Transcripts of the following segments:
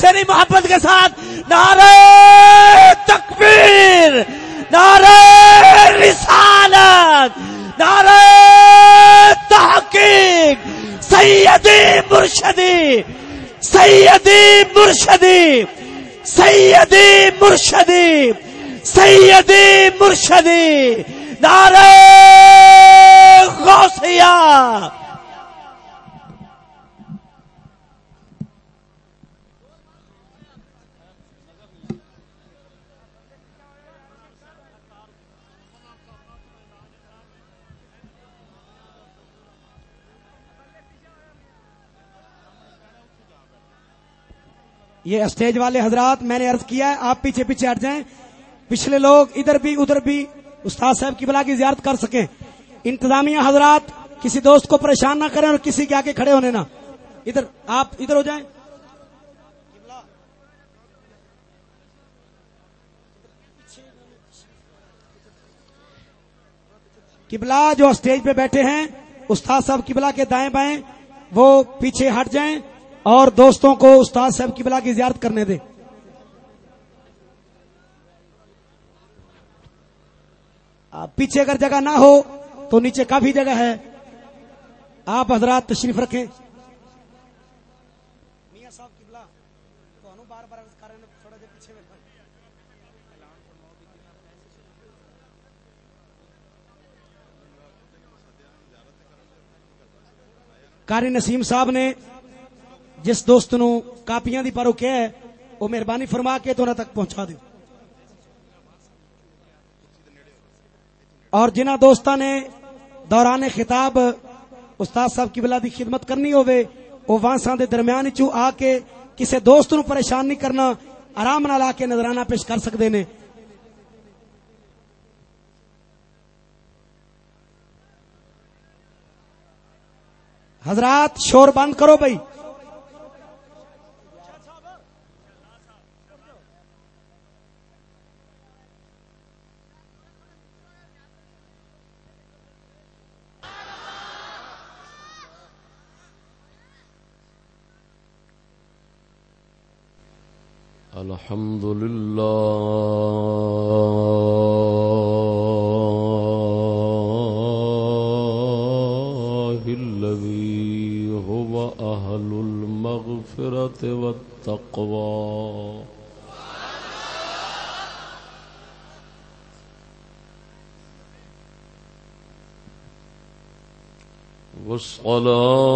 سے نہیں محبت کے ساتھ نعرہ تکبیر، نعرہ رسالت، نعرہ تحقیق، سیدی مرشدی سیدی مرشدی سیدی مرشدی سیدی مرشدی، نعرہ غوثیہ۔ یہ اسٹیج والے حضرات میں نے عرض کیا ہے، آپ پیچھے پیچھے ہٹ جائیں۔ پچھلے لوگ ادھر بھی ادھر بھی استاد صاحب کی بلا کی زیارت کر سکیں۔ انتظامیہ حضرات، کسی دوست کو پریشان نہ کریں اور کسی کے آگے کھڑے ہونے نہ۔ ادھر، آپ ادھر ہو جائیں۔ قبلہ جو اسٹیج پہ بیٹھے ہیں، استاد صاحب قبلہ کے دائیں بائیں، وہ پیچھے ہٹ جائیں۔ اور دوستوں کو استاد صاحب کی بلا کی زیارت کرنے دیں پیچھے اگر جگہ نہ ہو تو نیچے کافی جگہ ہے۔ آپ حضرات تشریف رکھیں۔ کاری نسیم صاحب نے جس دوست نو کاپیاں دی پرو کیا ہے وہ مہربانی فرما کے تو تک پہنچا دو اور جنہ دوستاں نے دوران خطاب استاد صاحب کی بلا دی خدمت کرنی ہوئے وہ وانساں دے درمیان چو آ کے کسے دوست نو پریشان نہیں کرنا، آرام نال آ کے نظرانہ پیش کر سکتے نے۔ حضرات، شور بند کرو بھائی۔ الحمد لله الذي هو أهل المغفرة والتقوى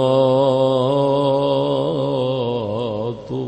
والصلاة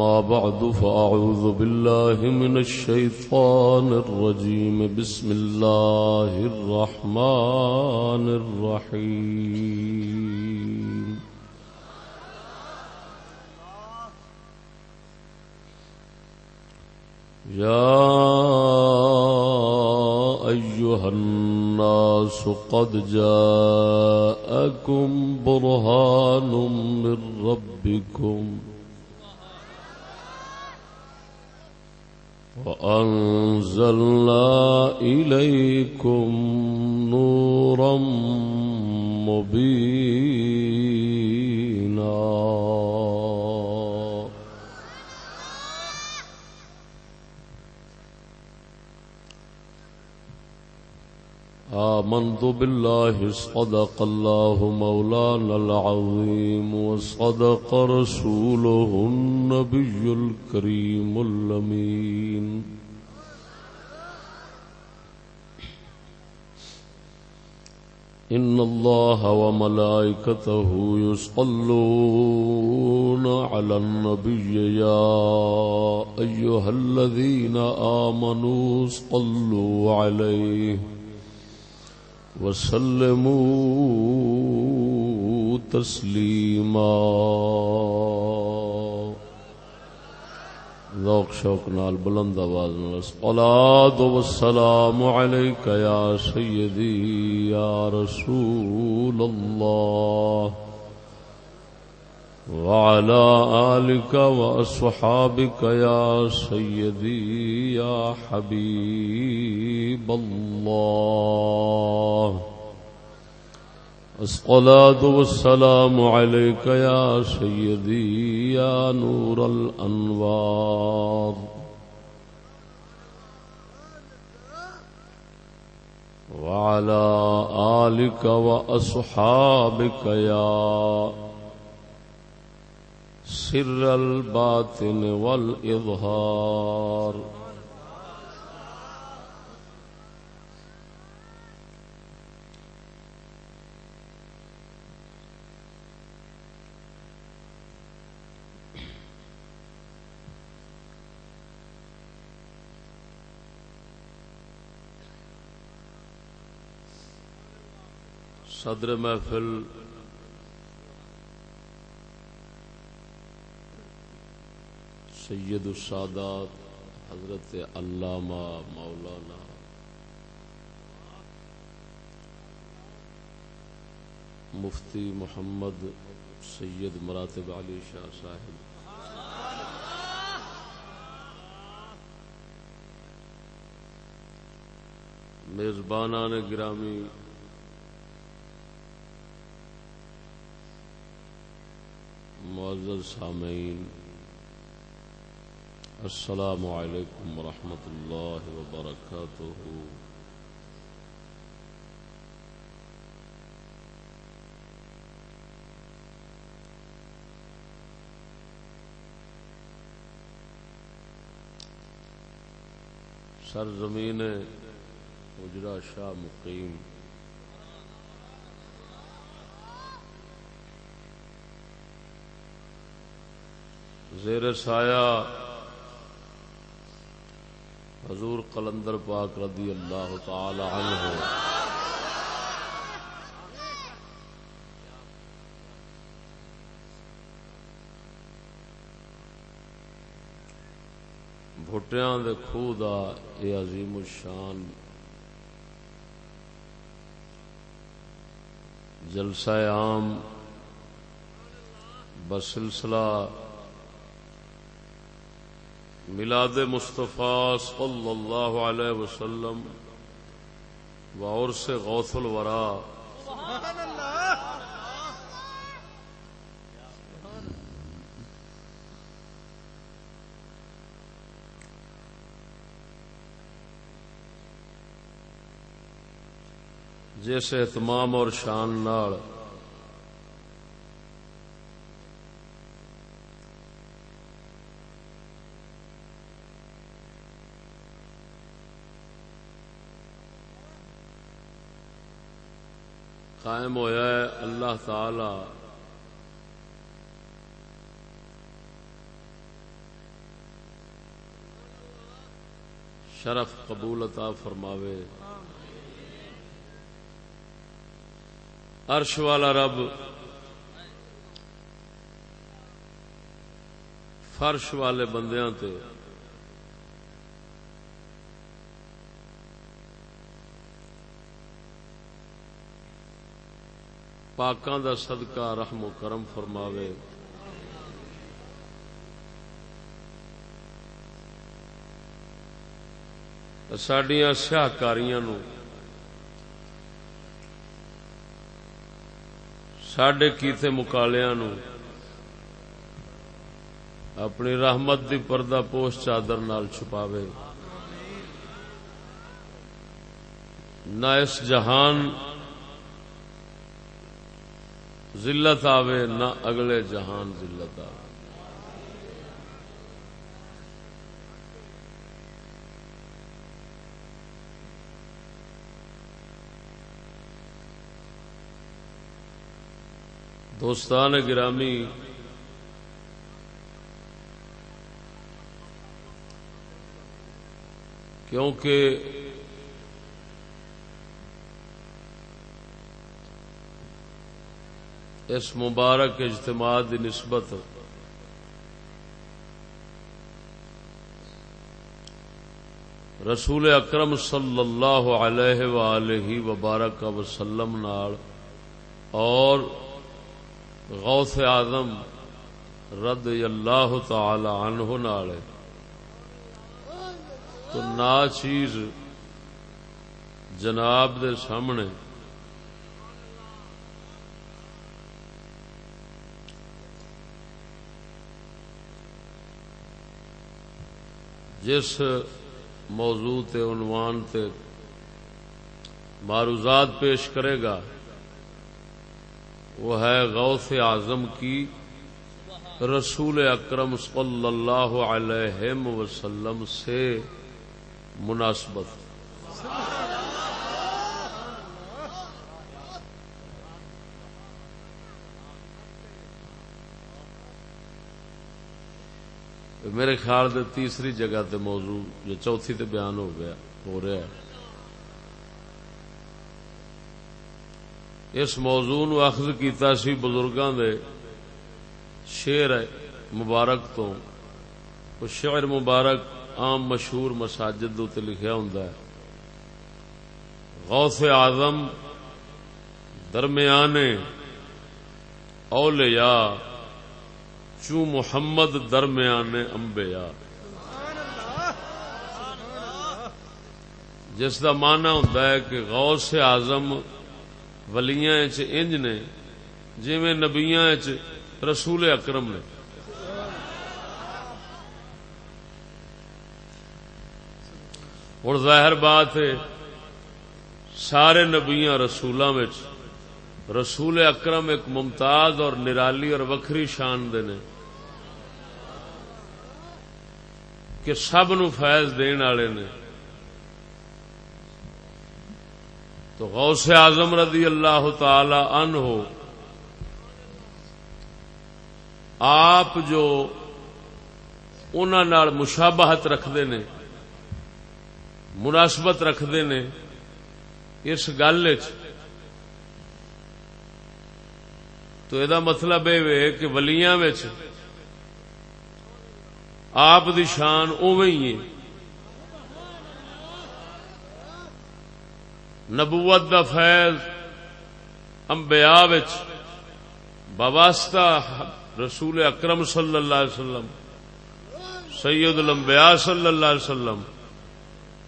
أما بعد فأعوذ بالله من الشيطان الرجيم. بسم الله الرحمن الرحيم. يا أيها الناس قد جاءكم برهان من ربكم. وأنزلنا إليكم نورا مبينا آمنت بالله صدق الله مولانا العظيم وصدق رسوله النبي الكريم اللمين إن الله وملائكته يصلون على النبي. يا أيها الذين آمنوا صلوا عليه. وسلموا تسلیما۔ ذوق شوق نال بلند آواز الصلاة والسلام علیک یا سیدی یا رسول اللہ۔ وعلى آلك وأصحابك يا سيدي يا حبيب الله. الصلاة والسلام عليك يا سيدي يا نور الأنوار. وعلى آلك وأصحابك يا سر الباطن والإظهار. صدر محفل سید السادات حضرت علامہ مولانا مفتی محمد سید مراتب علی شاہ صاحب۔ میزبانان گرامی، معزز سامعین السلام علیکم ورحمۃ اللہ وبرکاتہ سرزمین اجرا شاہ مقیم زیر سایہ حضور قلندر پاک رضی اللہ تعالی عنہ۔ بھٹیاں دے خوہ دا اے عظیم الشان جلسہ عام بسلسلہ ملاد مصطفیٰ صلی اللہ علیہ وسلم اور سے غوث الورا. جیسے اہتمام اور شان نال قائم ہویا ہے، اللہ تعالی شرف قبول عطا فرماوے۔ عرش والا رب، فرش والے بندیاں تے پاکاں دا صدقہ رحم و کرم فرماوے۔ سڈیا سیاہکاریاں نو سڈے کیتے مکالیاں نو اپنی رحمت دی پردہ پوش چادر نال چھپاوے۔ نہ اس جہان ذلت آوے نہ اگلے جہان ذلت آوے۔ دوستان گرامی کیونکہ اس مبارک اجتماع کی نسبت رسول اکرم صلی اللہ علیہ وآلہ وبارک وسلم نال اور غوث آدم رد اللہ تعالی عنہ نال تو نا چیز جناب دے سامنے جس موضوع تے عنوان تے معروضات پیش کرے گا، وہ ہے غوث اعظم کی رسول اکرم صلی اللہ علیہ وسلم سے مناسبت۔ میرے خیال دے تیسری جگہ تے موضوع جو چوتھی تے بیان ہو گیا، ہو رہا ہے۔ اس موضوع نو اخذ کیتا سی بزرگاں دے شعر مبارک تو۔ وہ شعر مبارک عام مشہور مساجد تے لکھیا ہوندا ہے۔ غوث اعظم درمیان اولیاء چو محمد درمیان امبیا جس کا مانا ہوں کہ غوث آزم ولیاں انج نے جی نبیا رسول اکرم نے۔ ہوں ظاہر بات ہے، سارے نبیا رسولوں رسول اکرم ایک ممتاز اور نرالی اور وکری شان دے نے کہ سب نو فیض دین والے نے۔ تو غوث اعظم رضی اللہ تعالی ان ہو آپ جو انہوں مشابہت رکھتے نے، مناسبت رکھتے نے، اس گل چ تو یہ مطلب یہ کہ ولیاں آپ دی شان اوی نبوت دا فیض امبیا باباستہ رسول اکرم صلی اللہ علیہ وسلم، سید الانبیاء صلی اللہ علیہ وسلم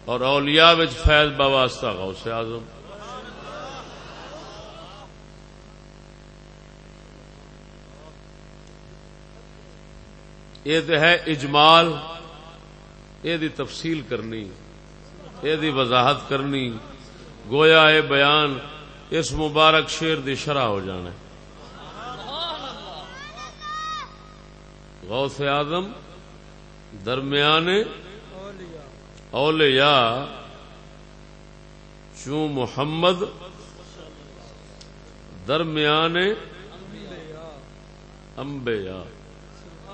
اور اولیاء فیض باباستہ غوث اعظم۔ یہ تو ہے اجمال، یہ تفصیل کرنی، یہ وضاحت کرنی، گویا اے بیان اس مبارک شیر دی شرح ہو جانا غوث آدم درمیان اولیاء چون محمد درمیان امبیا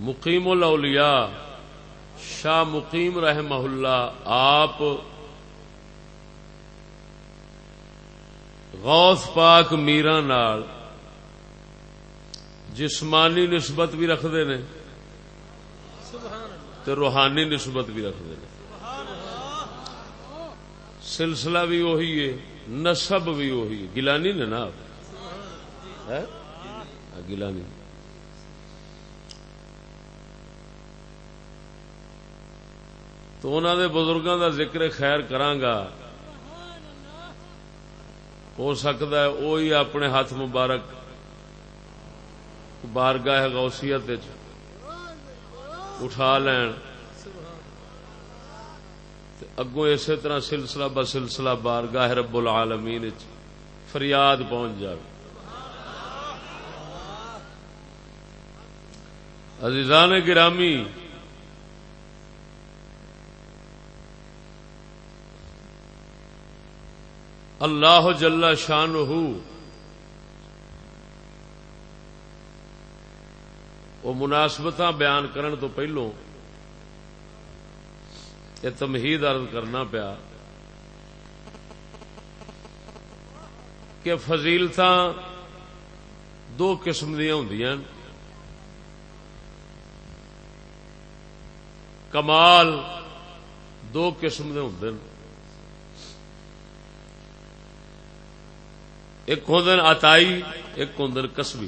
مقیم الاولیاء شاہ مقیم رحمہ اللہ آپ غوث پاک میرا نال جسمانی نسبت بھی رکھتے ہیں تو روحانی نسبت بھی رکھتے ہیں۔ سلسلہ بھی وہی ہے نسب بھی وہی ہے۔ گلانی نے نا ہاں، گلانی تو انہوں نے بزرگوں کا ذکر خیر کرانگا ہو سکتا ہے وہی اپنے ہاتھ مبارک بارگاہ غوثیت اٹھا لین۔ اگوں اسی طرح سلسلہ ب سلسلہ بارگاہ رب العالمین فریاد پہنچ جائے عزیزان گرامی اللہ جل شان وہ مناسبت بیان کرن تو پہلو یہ تمہید عرض کرنا پیا کہ فضیلت دو قسم دیا ہوں کمال دو قسم کے ہوں ایک ہوں اتائی ایک ہوں کسبی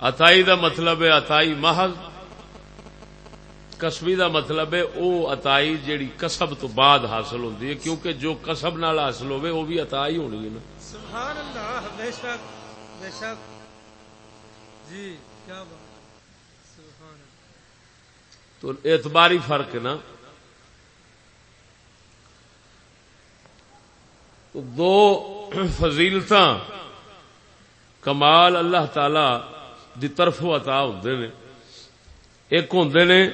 اتائی دا مطلب ہے اتائی محض کسبی دا مطلب ہے او اتائی جیڑی کسب تو بعد حاصل ہوتی ہے، کیونکہ جو کسب نال حاصل ہوئے وہ بھی اتائی ہونی ہے نا۔ سبحان اللہ، بے شک بے شک۔ جی کیا بات۔ تو اعتباری فرق ہے نا۔ تو دو فضیلت کمال اللہ تعالی دی طرف عطا ہوندے نے۔ ایک ہوندے نے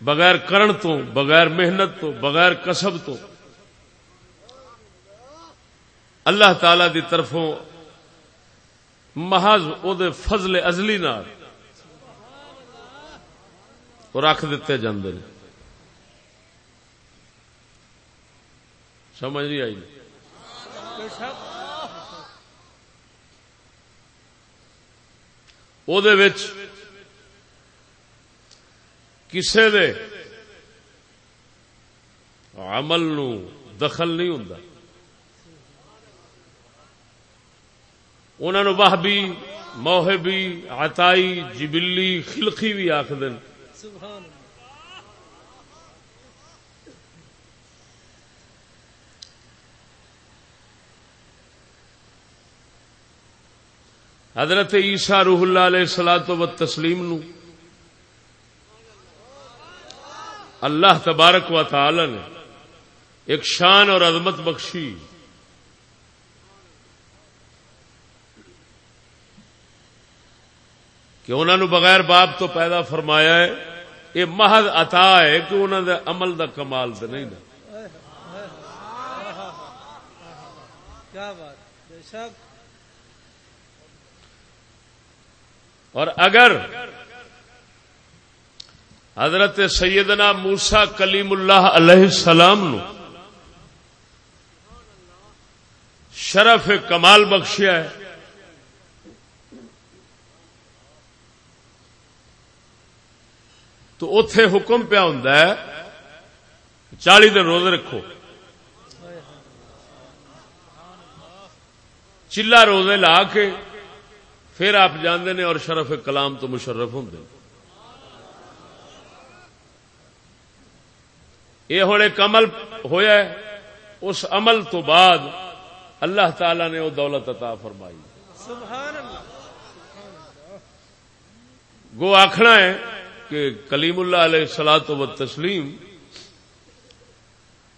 بغیر کرن تو، بغیر محنت تو، بغیر کسب تو اللہ تعالی دی طرفوں محض او دے فضل ازلی نال رکھ دیتے جاندے نے۔ سمجھ نہیں آئی؟ او دے وچ کسے دے عمل نو دخل نہیں ہوندا۔ انہاں نو بہبی، موہبی، عطائی، جبلی، خلقی بھی آکھدن سبحان اللہ۔ حضرت عیسیٰ روح اللہ علیہ سلاۃ و تسلیم نو اللہ تبارک و تعالی نے ایک شان اور عظمت بخشی۔ کہ انہوں نے بغیر باپ تو پیدا فرمایا ہے یہ محض عطا ہے کہ انہوں نے عمل دا کمال تو نہیں نا اور اگر حضرت سیدنا موسا کلیم اللہ علیہ السلام نو شرف کمال بخشیا ہے تو اتے حکم پیا ہوں چالی دن روزے رکھو۔ چلا روزے لا کے پھر آپ جاندے نے اور شرف کلام تو مشرف ہوں یہ ہوں ایک عمل ہویا ہے اس عمل تو بعد اللہ تعالی نے وہ دولت عطا فرمائی۔ سبحان اللہ۔ گو آخنا ہے کہ کلیم اللہ علیہ سلاۃ و تسلیم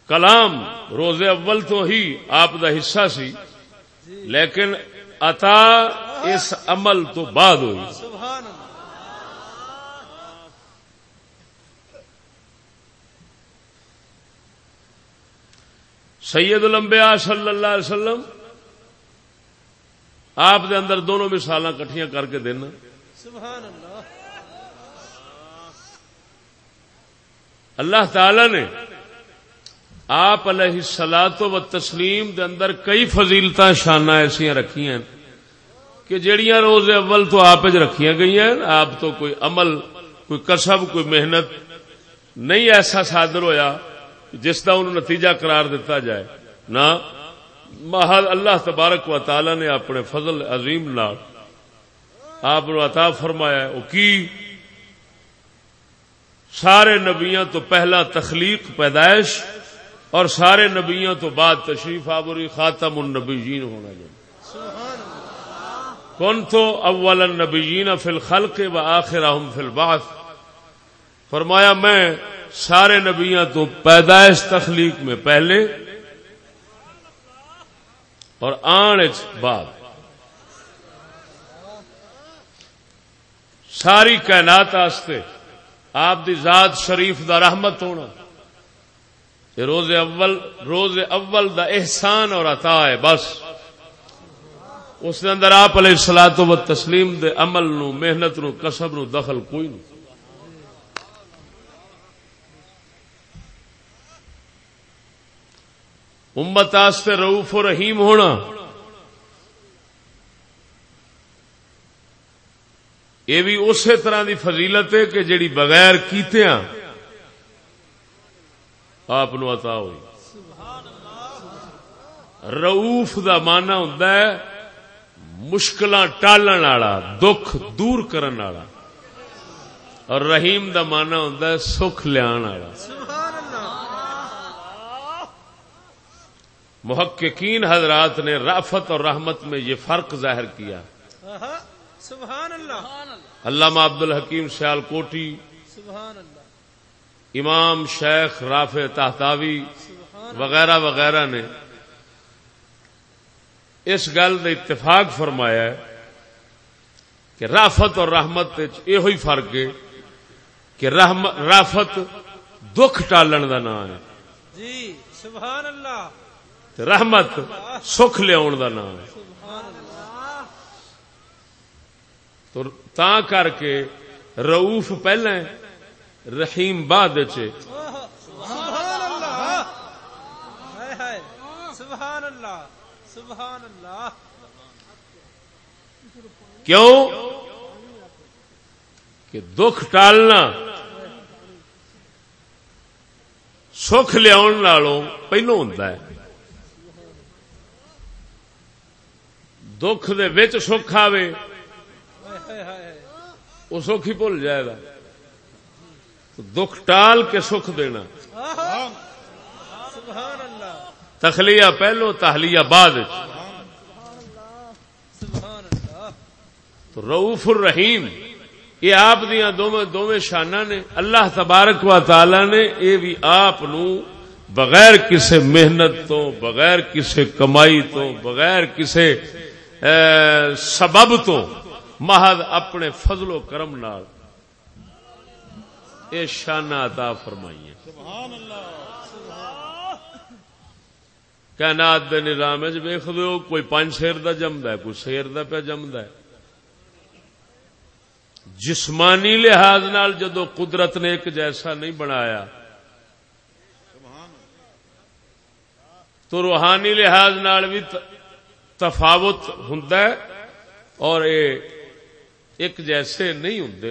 کلام روز اول تو ہی آپ دا حصہ سی، لیکن عطا اس عمل تو بعد ہوئی۔ سید الانبیاء صلی اللہ علیہ وسلم آپ دے اندر دونوں مثال کٹھیاں کر کے دینا سبحان اللہ۔ اللہ تعالی نے آپ علیہ سلاط و تسلیم دے اندر کئی فضیلت شانہ ایسا رکھی ہیں کہ جڑیاں روز اول تو آپ رکھیاں گئی ہیں، آپ تو کوئی عمل، کوئی کسب، کوئی محنت نہیں ایسا صادر ہویا جس کا انہوں نتیجہ قرار دیتا جائے۔ نہ، محل اللہ تبارک و تعالی نے اپنے فضل عظیم نال آپ عطا فرمایا وہ کی سارے نبیاں تو پہلا تخلیق پیدائش اور سارے نبیوں تو بعد تشریف آبری خاتم النبیین ہونا جائے۔ سبحان اللہ کون تو اول النبیین فی الخلق و آخرہم فی البعث۔ فرمایا میں سارے نبیوں تو پیدائش تخلیق میں پہلے اور آن بعد۔ ساری کائنات آستے آپ دی ذات شریف دا رحمت ہونا۔ یہ روز اول روز اول دا احسان اور عطا ہے، بس۔ اس دے اندر آپ علیہ السلاۃ و تسلیم دے عمل نو، محنت نو کسب نو دخل کوئی نہیں۔ امت آستے رعوف و رحیم ہونا۔ یہ بھی اسی طرح دی فضیلت ہے کہ جڑی بغیر کیتیاں آپ عطا ہوئی۔ رعوف دا مانا ہوں مشکل ٹالن والا، دکھ دور کرن والا۔ اور رحیم دا مانا ہوں سکھ لیا محققین حضرات نے رافت اور رحمت میں یہ فرق ظاہر کیا۔ سبحان اللہ. علامہ عبد الحکیم سیال کوٹی سبحان اللہ. امام شیخ رافع تحتاوی وغیرہ وغیرہ نے اس گل کا اتفاق فرمایا ہے کہ رافت اور رحمت یہ فرق ہے کہ رحم رافت دکھ ٹالن کا نام ہے جی سبحان اللہ. رحمت سکھ لیا نام ہے سبحان اللہ تو تا کر کے رعوف پہلے رحیم بعد کیوں؟ کہ دکھ ٹالنا سکھ لیا پہلو ہوں دکھ دے وچ سکھ آوے ہائے وہ سکھ ہی بھول جائے گا۔ دکھ ٹال کے سکھ دینا۔ تخلیہ پہلو تہلیہ بعد۔ تو رعوف الرحیم، یہ آپ دیا دونوں شانہ نے۔ اللہ تبارک و تعالی نے یہ بھی آپ نو بغیر کسی محنت تو، بغیر کسی کمائی تو، بغیر کسی سبب تو محض اپنے فضل و کرم نال یہ شانہ عطا فرمائی ہے کائنات دے نظام وچ دو کوئی پانچ شیر دا جمدا ہے، کوئی شیر دا پہ جمدا ہے۔ جسمانی لحاظ نال جدو قدرت نے ایک جیسا نہیں بنایا، تو روحانی لحاظ نال بھی تفاوت ہوں اور یہ ایک جیسے نہیں ہوں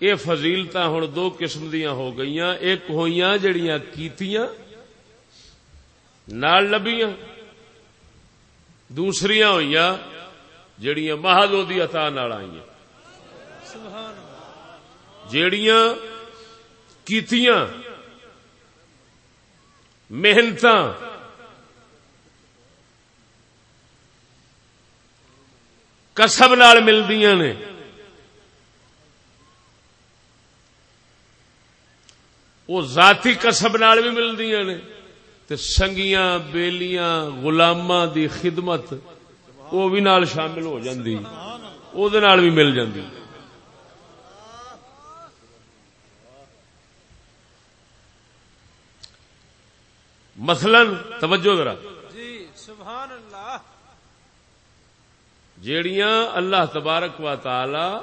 یہ فضیلت ہوں دو قسم دیا ہو گئی ایک ہوئی جڑیاں کیتیاں، نال لبیاں۔ دوسریاں ہوئی جڑیاں مہادو دی عطا نال آئیاں۔ سبحان اللہ جیڑیاں کیتیاں محنت کسب نال ملدیاں نے۔ وہ ذاتی کسب نال بھی ملدیاں نے۔ تے سنگیاں، بیلیاں، غلاماں دی خدمت وہ بھی نال شامل ہو جاندی۔ او دے نال بھی مل جاندی۔ مثلا توجہ ذرا۔ جی سبحان اللہ۔ جیڑیاں اللہ تبارک و تعالی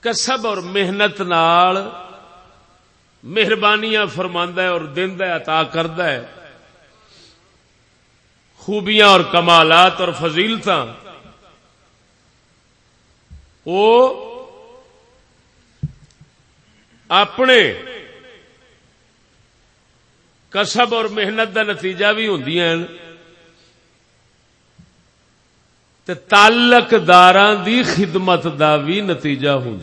کسب اور محنت نال مہربانیاں فرماندا ہے اور دیندا ہے، عطا کردا ہے۔ خوبیاں اور کمالات اور فضیلتاں۔ وہ اپنے کسب اور محنت کا نتیجہ بھی ہوں تعلق دار دی خدمت دا بھی نتیجہ ہوں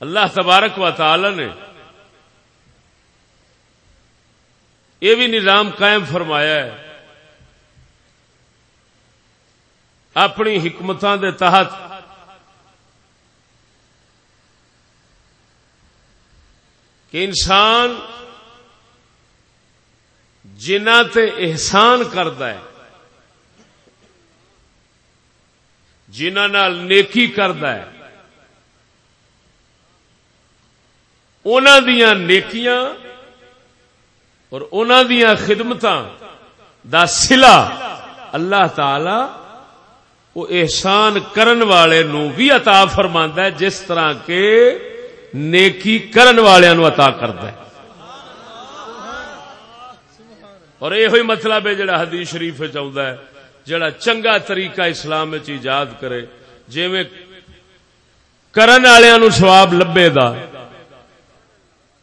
اللہ تبارک و تعالی نے یہ بھی نظام قائم فرمایا ہے۔ اپنی حکمتوں دے تحت کہ انسان جنہ تے احسان کرتا ہے، جنہ نال نیکی کرتا ہے انہوں دیاں نیکیاں اور انہوں دیاں خدمتاں دا سلا اللہ تعالی وہ احسان کرن والے نو بھی عطا فرماندا ہے، جس طرح کے نیکی کرن والے نو عطا کردا ہے۔ اور یہ ہوئی مطلب ہے جڑا حدیث شریف چاہتا ہے، جڑا چنگا طریقہ اسلام ایجاد کرے۔ جویں کرن والےاں نو لبے دا،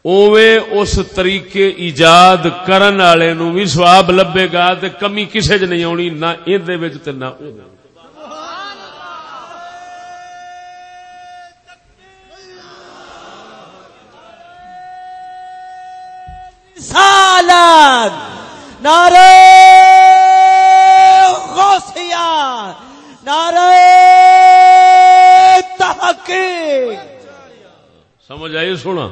اوویں اس طریقے ایجاد کرن والے نو بھی ثواب لبے گا تے کمی کسے چ نہیں آونی نہ این وچ تے نہ او دے نعرہ غوثیہ نعرہ تحقیق۔ سمجھ آئی سونا؟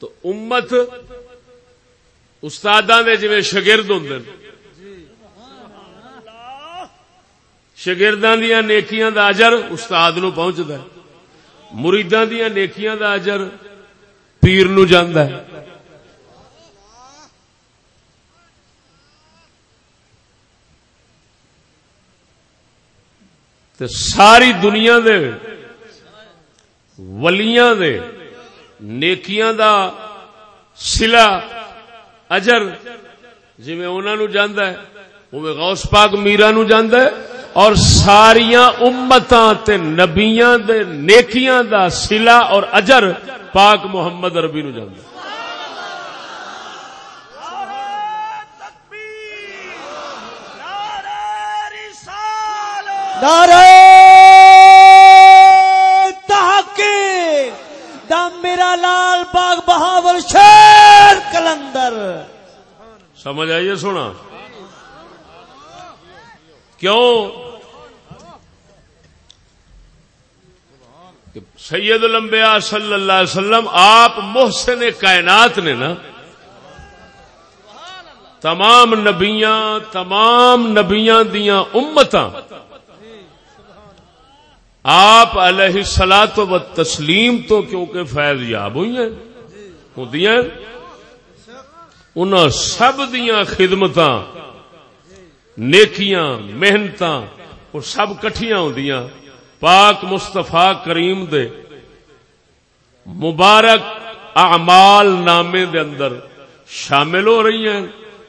تو امت استاداں دے جویں شاگرد ہوندے شاگرداں دیاں نیکیاں دا اجر استاد نو پہنچدا ہے۔ مریداں دیاں نیکیاں دا اجر پیر نو جاندا ہے تے ساری دنیا دے ولیاں دے نیکیاں دا سلا اجر جی انہوں جانا ہے وہ غوث پاک میرا نو جانا ہے اور ساریاں امتاں تے نبیاں دے نیکیاں دا سلا اور اجر پاک محمد عربی نو جانا نعرہ تحقیق میرا لال باغ بہاول شیر کلندر۔ سمجھ آئیے سونا؟ کیوں کہ سید الانبیاء صلی اللہ علیہ وسلم، آپ محسن کائنات نے نا، تمام نبیاں تمام نبیاں دیاں امتاں، آپ علیہ سلاط و تسلیم تو کیونکہ فیض یاب ہوئی ہیں، ہوتی ہیں سب دیاں خدمتاں، نیکیاں، محنتاں، وہ سب کٹھیاں ہوندیاں۔ پاک مصطفیٰ کریم دے مبارک اعمال نامے دے اندر شامل ہو رہی ہیں،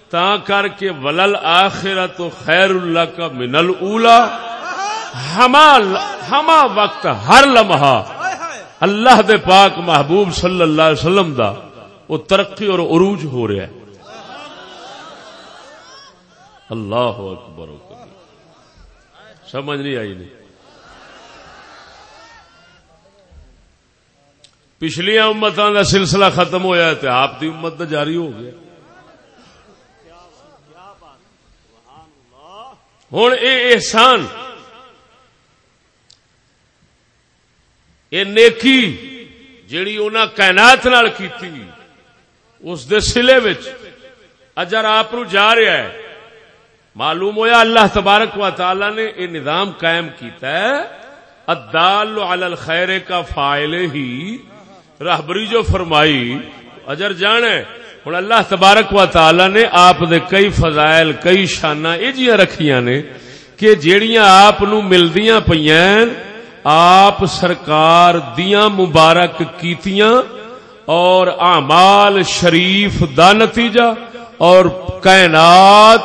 تا کر کے ولل آخرت خیر اللہ کا من الاولا ہما ہما وقت، ہر لمحہ اللہ دے پاک محبوب صلی اللہ علیہ وسلم دا وہ ترقی اور عروج ہو رہا ہے۔ اللہ اکبر۔ سمجھ نہیں آئی نہیں۔ پچھلیاں امتاں دا سلسلہ ختم ہویا تے آپ دی امت دا جاری ہو گیا۔ ہوں اے احسان یہ نیکی جیڑی انہاں کائنات نال کیتی، اس دے سلے وچ اجر آپ نو جا رہا ہے۔ معلوم ہویا اللہ تبارک و تعالی نے یہ نظام قائم کیتا ہے۔ الدال علی الخیر کا فائل ہی راہبری جو فرمائی، اجر جانے۔ ہوں اللہ تبارک و تعالی نے آپ دے کئی فضائل، کئی شانہ یہ جیاں رکھیاں نے کہ جیڑیاں آپ نو ملدیاں پئیاں، آپ سرکار دیاں مبارک کیتیاں اور اعمال شریف دا نتیجہ اور کائنات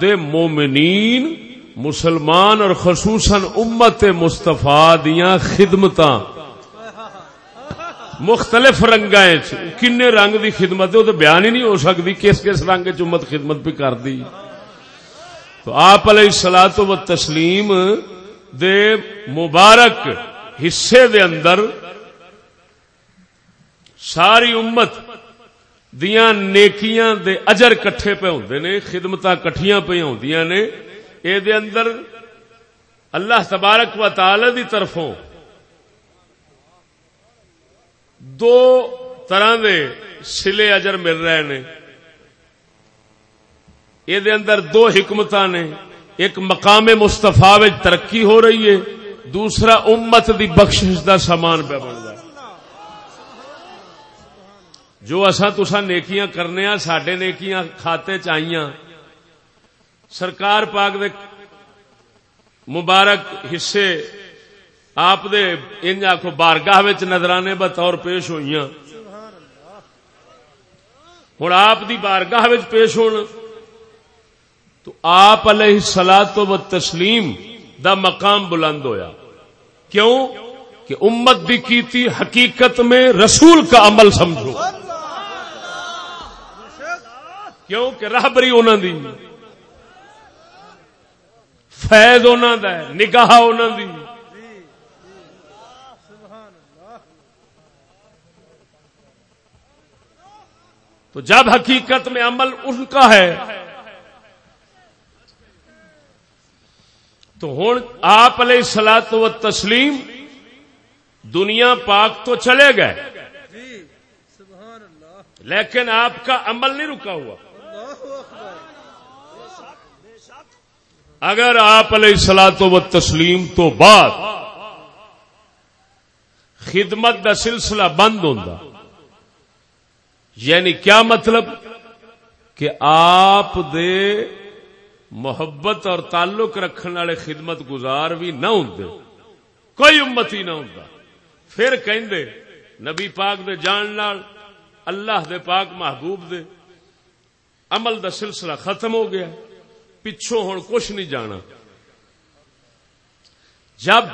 دے مومنین، مسلمان اور خصوصاً امت مصطفیٰ دیاں خدمتاں۔ مختلف رنگ کنے رنگ دی خدمت وہ تو بیان ہی نہیں ہو سکتی کس کس رنگ چ امت خدمت بھی کر دی تو آپ علیہ سلاط و تسلیم دے مبارک حصے دے اندر ساری امت دیاں نیکیاں دے اجر کٹھے پہ ہوندے نے، خدمتاں کٹھیاں پہ ہوندیاں نے۔ اے دے اندر اللہ تبارک و تعالی دی طرفوں دو طرح دے سلے اجر مل رہے نے۔ یہ دے اندر دو حکمت نے۔ ایک مقام مستفا ترقی ہو رہی ہے، دوسرا امت دی بخشش دا سامان پہ بن رہا ہے۔ جو اصا تسا نیکیاں کرنے ہاں سڈے نیکیاں کھاتے چاہیے سرکار پاک دے مبارک حصے آپ دے ان آخو بارگاہ نظرانے بطور پیش ہوئی ہوں آپ دی بارگاہ پیش ہونا تو آپ علیہ سلا تو تسلیم دا مقام بلند ہویا۔ کیوں؟ کہ امت بھی کیتی حقیقت میں رسول کا عمل سمجھو۔ کیوں کہ راہبری انہوں دی، فیض انہوں دا ہے، نگاہ انہوں دی۔ تو جب حقیقت میں عمل ان کا ہے تو ہوں آپ علیہ سلاط و تسلیم دنیا پاک تو چلے گئے۔ لیکن آپ کا عمل نہیں رکا ہوا۔ اگر آپ علیہ سلاط و تسلیم تو بعد خدمت کا سلسلہ بند ہوتا یعنی کیا مطلب؟ کہ آپ دے محبت اور تعلق رکھنے والے خدمت گزار بھی نہ ہوں کوئی امت ہی نہ ہوں پھر کہیں نبی پاک دے جان نال، اللہ دے پاک محبوب دے۔ عمل دا سلسلہ ختم ہو گیا۔ پچھوں ہوں کچھ نہیں جانا۔ جب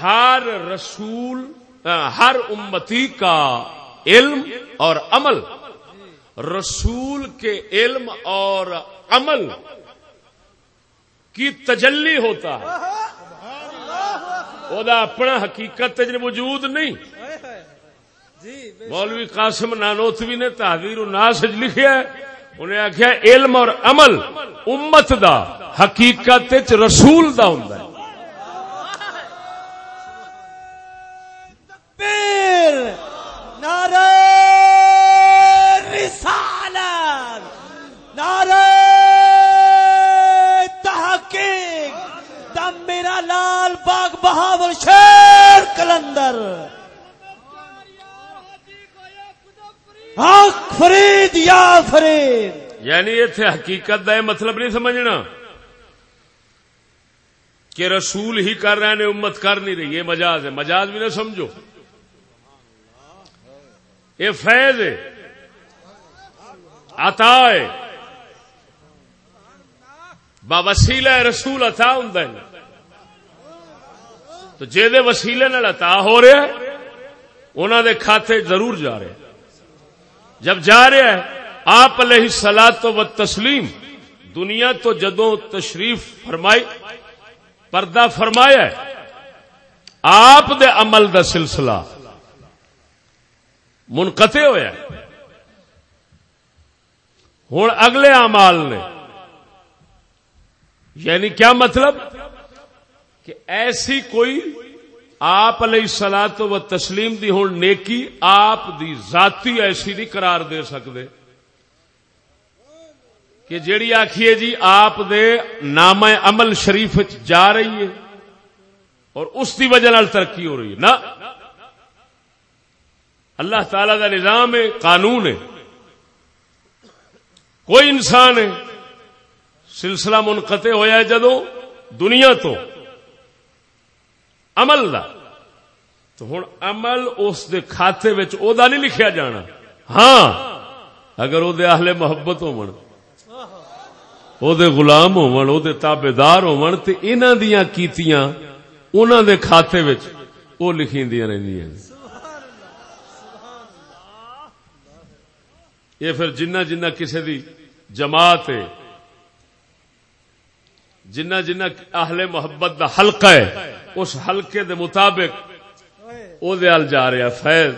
ہر رسول، ہر امتی کا علم اور عمل۔ رسول کے علم اور عمل کی تجلی ہوتا ہے۔ وہ اپنا حقیقت وجود نہیں۔ مولوی قاسم نانوتوی نے تحریر الناس لکھا انہیں آخیا علم اور عمل امت دا، حقیقت رسول دا ہوں نعرہ رسالت نعرہ تحقیق دم میرا لال باغ بہاور شیر کلندر۔ حق فرید یا فرید۔ یعنی اتنے حقیقت کا مطلب نہیں سمجھنا۔ کہ رسول ہی کر رہے ہیں، امت کر نہیں رہی، یہ مجاز ہے۔ مجاز بھی نہ سمجھو۔ یہ فیض ہے۔ عطا ہے۔ با وسیلہ رسول عطا ہوں تو جے دے وسیلے نال عطا ہو رہا ہے انہوں دے کھاتے ضرور جا رہے جب جا رہا ہے، آپ علیہ سلاد و تسلیم دنیا تو جدو تشریف فرمائی، پردہ فرمایا ہے، آپ دے عمل دا سلسلہ منقطع ہوا ہوں اگلے امال نے یعنی کیا مطلب؟ کہ ایسی کوئی آپ علیہ سلاط و تسلیم دی ہوں نیکی آپ دی ذاتی ایسی نہیں قرار دے سکتے کہ جیڑی آخیے جی آپ دے نام عمل شریف جا رہی ہے اور اس دی وجہ ترقی ہو رہی ہے۔ نہ۔ اللہ تعالی کا نظام ہے، قانون ہے۔ کوئی انسان ہے، سلسلہ منقطع ہوا جدو دنیا تو۔ عمل دا۔ تو ہوں عمل اس دے کھاتے وچ او دا نہیں لکھیا جانا۔ ہاں اگر وہ اہل محبت ہو غلام ہو تابے دار ہو دیا کیتیاں انہوں دے کھاتے وہ لکھی رہی یہ پھر جنہ جنہ کسی دی جماعت ہے، جنہ جنہ اہل محبت دا حلقہ ہے اس حلقے دے مطابق او دے ال جا رہا فیض۔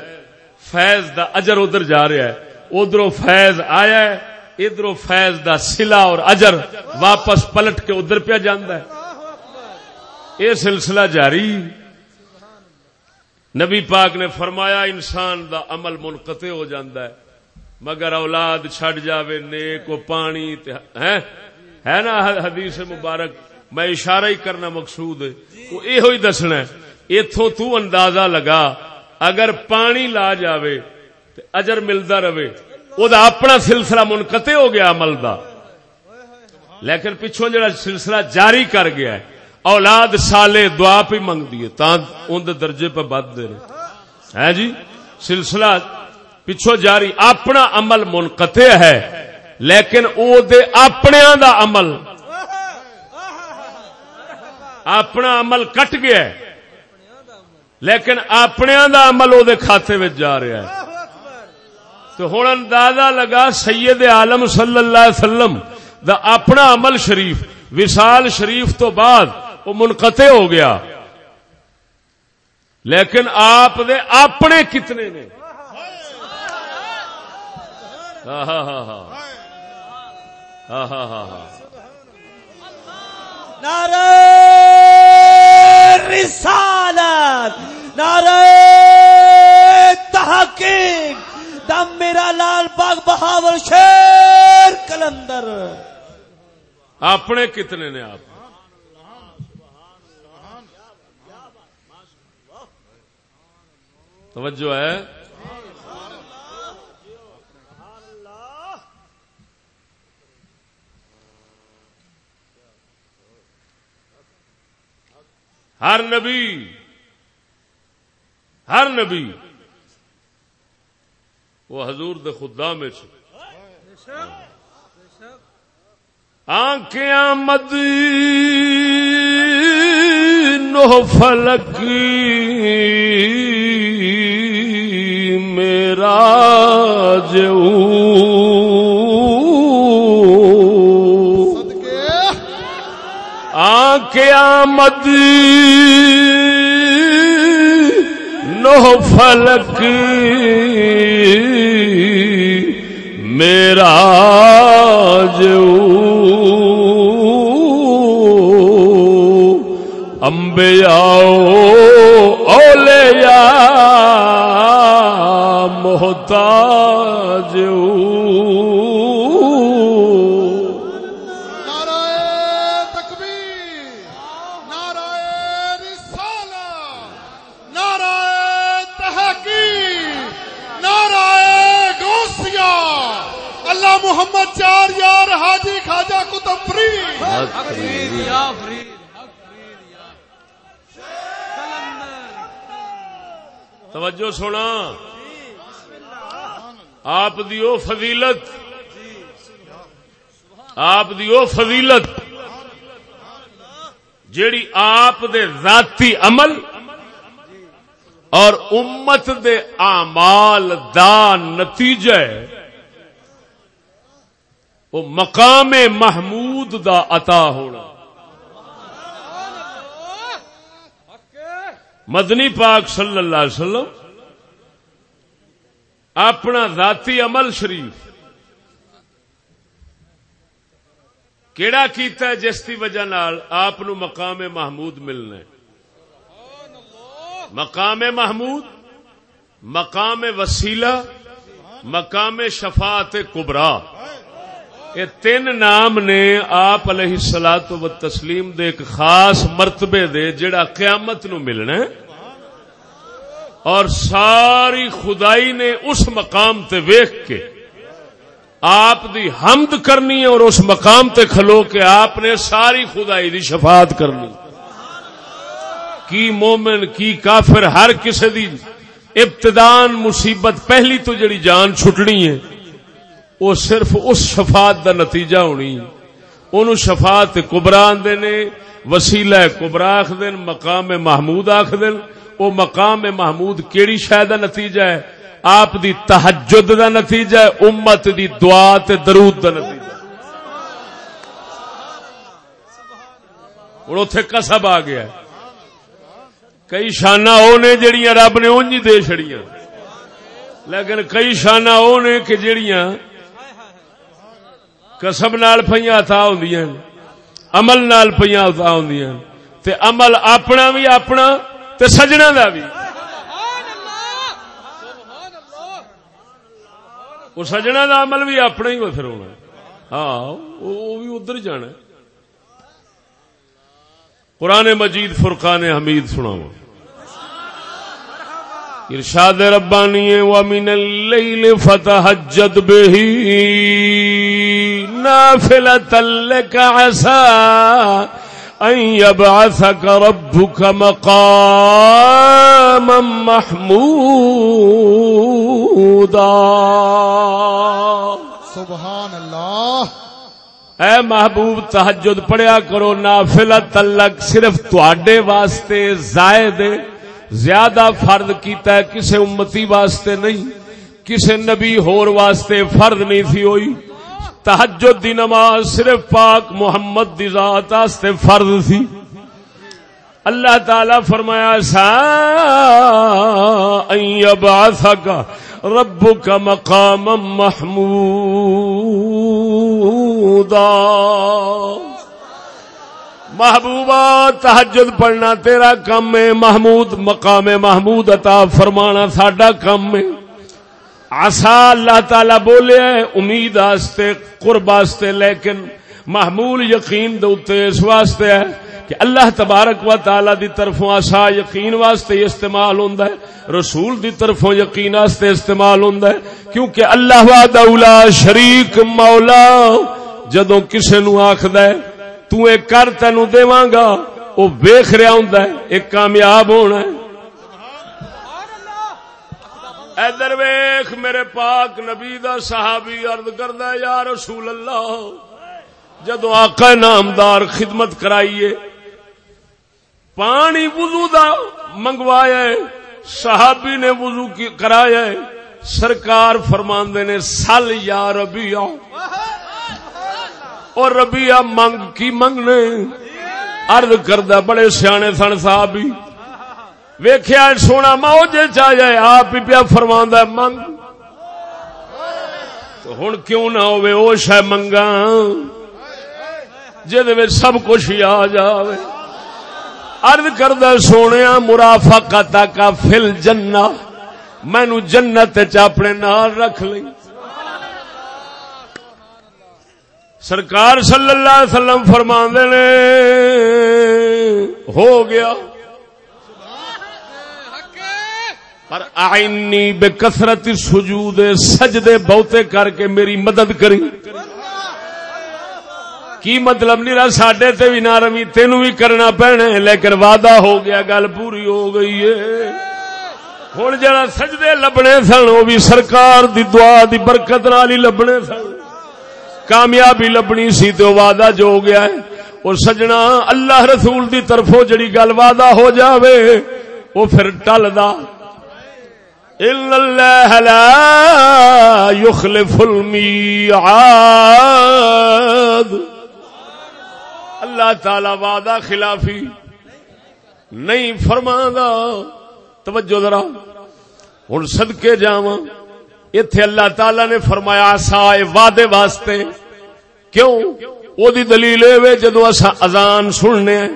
فیض دا اجر ادھر جا رہا ہے۔ ادھروں فیض آیا ہے، ادھروں فیض دا سلا اور اجر واپس پلٹ کے ادھر پہ جاندہ ہے۔ یہ سلسلہ جاری۔ نبی پاک نے فرمایا، انسان دا عمل منقطع ہو جاندہ ہے۔ مگر اولاد چھڑ جاوے، نیک و پانی ہے نا حدیث مبارک؟ میں اشارہ ہی کرنا مقصود وہ یہ ہوئی دسنا ہے۔ ایتھوں تو اندازہ لگا، اگر پانی لا جاوے تے اجر ملدا رہے، او دا اپنا سلسلہ منقطع ہو گیا عمل دا۔ لیکن پچھوں جڑا سلسلہ جاری کر گیا ہے، اولاد سالے دعا پہ منگ دیے تا ان درجے پہ بد دے رہے۔ ہے جی؟ سلسلہ پچھو جاری، اپنا عمل منقطع ہے، لیکن او دے اپنے دا عمل اپنا عمل کٹ گیا ہے۔ لیکن اپنے دا عمل وہ کھاتے میں جا رہا ہے۔ تو ہوں اندازہ لگا سید عالم صلی اللہ علیہ وسلم دا اپنا عمل شریف، وصال شریف تو بعد وہ منقطع ہو گیا۔ لیکن آپ دے اپنے کتنے نے؟ ہاں ہاں ہاں۔ ہاں ہاں ہاں ہاں۔, ہاں۔ نعرہ رسالت، نعرہ تحقیق، دم میرا لال باغ بہاول شیر کلندر۔ اپنے کتنے نے آپ؟ توجہ ہے۔ ہر نبی ہر نبی وہ حضور دے خدا میں آنکھیں مد نو فلک میرا جو آمد نو فلک میرا امبیاؤ اولیا محتاج توجہ سونا آپ دیو فضیلت۔ آپ دیو فضیلت۔ جیڑی آپ دے ذاتی عمل اور امت دے اعمال دا نتیجہ ہے، وہ مقام محمود دا عطا ہونا۔ مدنی پاک صلی اللہ علیہ وسلم، اپنا ذاتی عمل شریف۔ کیڑا کیتا ہے جس کی وجہ نال آپ مقام محمود ملنا مقام محمود، مقام وسیلہ، مقام شفاعت کبرا۔ یہ تین نام نے آپ علیہ سلاط و تسلیم دے ایک خاص مرتبے دے جڑا قیامت نو ملنا ہے۔ اور ساری خدائی نے اس مقام تے ویخ کے آپ دی حمد کرنی ہے اور اس مقام تے کھلو کے آپ نے ساری خدائی دی شفاعت کرنی۔ کی مومن، کی کافر، ہر کسی دی ابتدان مصیبت پہلی تو جڑی جان چھٹنی ہے۔ وہ صرف اس شفاعت دا نتیجہ ہونی۔ ان شفاعت کبرا آدھے نے، وسیلہ کبرا آخ دن مقام محمود آخ دن وہ مقام محمود کیڑی شاید دا نتیجہ ہے؟ آپ دی تحجد دا نتیجہ ہے، امت دی دعا تے درود دا نتیجہ ہوں اتے کسب آ گیا ہے۔ کئی شانہ وہ نے جڑیاں رب نے اونج ہی دے چڑیاں لیکن کئی شانہ وہ نے کہ جڑیاں کسب نال پہ تھا ہوں عمل نال پہ تھا ہوں تے عمل اپنا بھی اپنا، تے سجنا دا بھی وہ سجنا دا عمل بھی اپنا ہی پھر ہونا۔ ہاں وہ بھی ادھر جانا۔ قرآن مجید فرقان حمید سناو ارشاد ربانی ومن اللیل فتحجد به نافلة لك عسى ان يبعثك ربك مقاما محمودا. سبحان اللہ اے محبوب تحجد پڑھیا کرو نافلہ تلک صرف تواڈے واسطے زائد زیادہ فرد کیتا ہے، کسے امتی واسطے نہیں، کسے نبی ہور واسطے فرد نہیں تھی ہوئی۔ تحجد دی نماز صرف پاک محمد دی ذات واسطے فرد تھی۔ اللہ تعالی فرمایا، سا ان یبعثک ربک مقام محمودا۔ محبوبہ تحجد پڑھنا تیرا کم ہے، محمود مقام محمود عطا فرمانا ساڈا کم ہے۔ آسا اللہ تعالی بولے امید آستے، قرب آستے، لیکن محمول یقین دے اس واسطے ہے کہ اللہ تبارک و تعالی دی طرفوں آسا یقین واسطے استعمال ہوندا ہے، رسول دی طرفوں یقین واسطے استعمال ہوندا ہے، کیونکہ اللہ وحدہ اولا شریک مولا، جدوں کسے نو آکھدا ہے تو اے کر تینو دیواں گا، او ویکھ رہا ہوندا ہے، ایک کامیاب ہونا ہے۔ ادھر ویخ میرے پاک نبی دا صحابی عرض کردا یا رسول اللہ، جدو آقا نامدار خدمت کرائیے، پانی وضو دا منگوایا ہے، صحابی نے وضو کی کرایا ہے۔ سرکار فرماندے نے، سل یا ربیع اور ربیع منگ کی منگنے؟ عرض کردہ بڑے سیانے سن صحابی۔ ویخیا سونا ماؤ جی آپ ہی پیا فرما منگ۔ ہوں کیوں نہ ہو شہ منگا جہد سب کچھ ہی آ جائے ارد کردہ سونے مرافا کا فل جنا مینو جنت اپنے نال رکھ لی سرکار صلی اللہ علیہ وسلم فرما نے، ہو گیا۔ پر آئنی بے کثرت سجود سجدے بہتے کر کے میری مدد کری۔ کی مطلب نہیں رہا، ساڈے تے بھی نہ روی تینو بھی کرنا پینا ہے، لیکن وعدہ ہو گیا، گل پوری ہو گئی ہے۔ ہوں جڑا سجدے لبنے سن، وہ بھی سرکار دی دعا دی برکت نال ہی لبنے سن۔ کامیابی لبنی سی تو وعدہ جو ہو گیا ہے۔ اور سجنا، اللہ رسول دی طرفوں جڑی گل وعدہ ہو جاوے، وہ پھر ٹلدا۔ ان اللہ لا يخلف المیعاد۔ اللہ تعالی وعدہ خلافی نہیں فرما توجہ ذرا ہوں سدکے جاواں۔ اتے اللہ تعالی نے فرمایا سا وعدے واسطے۔ کیوں؟ او دی دلیل اے جدو اسا اذان سننے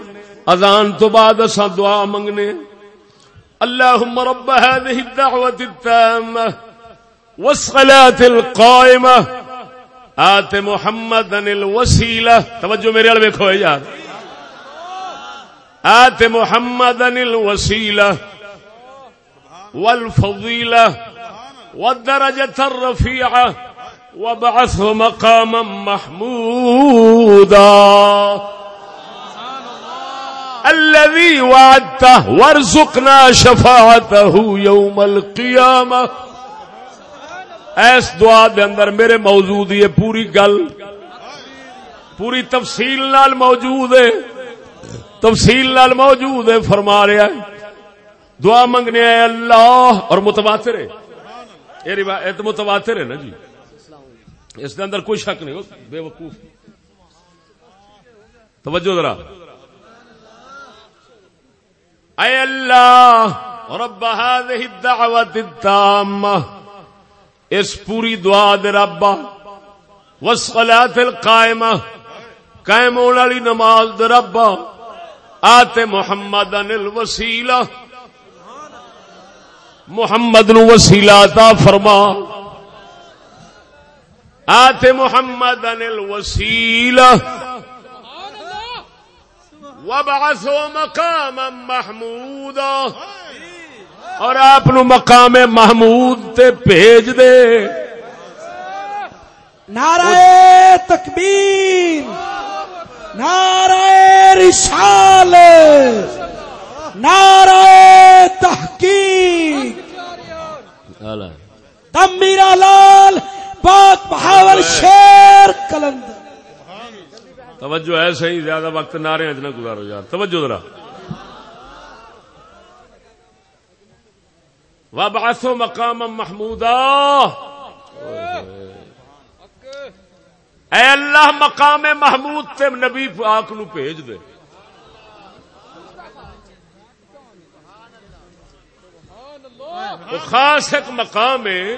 اذان تو بعد اسا دعا منگنے اللهم رب هذه الدعوة التامة والصلاة القائمة آت محمدا الوسيلة توجہ میرے والے ویکھو یار۔ آت محمدا الوسيلة والفضيلة والدرجة الرفيعة، وابعثه مقاما محمودا. الذي وعدته وارزقنا شفاعته يوم القيامة. ایس دعا دے اندر میرے موجود یہ پوری گل، پوری تفصیل نال موجود ہے، تفصیل نال موجود ہے، فرما رہا ہے۔ دعا منگنے ہے اللہ اور متواتر ہے۔ یہ روایت متواتر ہے نا جی۔ اس کے اندر کوئی شک نہیں بے وقوف توجہ ذرا۔ اے اللہ، رب هذه الدعوة التامة۔ اس پوری دعا دے ربا والصلاة القائمة۔ قائم ہونے والی نماز دے ربا آتے محمد الوسیلہ محمد نو وسیلہ عطا فرما۔ آتے محمد الوسیلہ۔ وبعثو مقام محمود اور آپ نو مقام محمود تے بھیج دے۔ نعرہ تکبیر، نعرہ رسال نعرہ تحقیق۔ تم میرا لال پاک بہاول شیر کلند توجہ ہے صحیح زیادہ وقت نعرے نہ گزارو یار۔ توجہ ذرا۔ وبعثو مقام محمودا۔ اے اللہ مقام محمود تے نبی پاک نو بھیج دے۔ وہ خاص ایک مقام ہے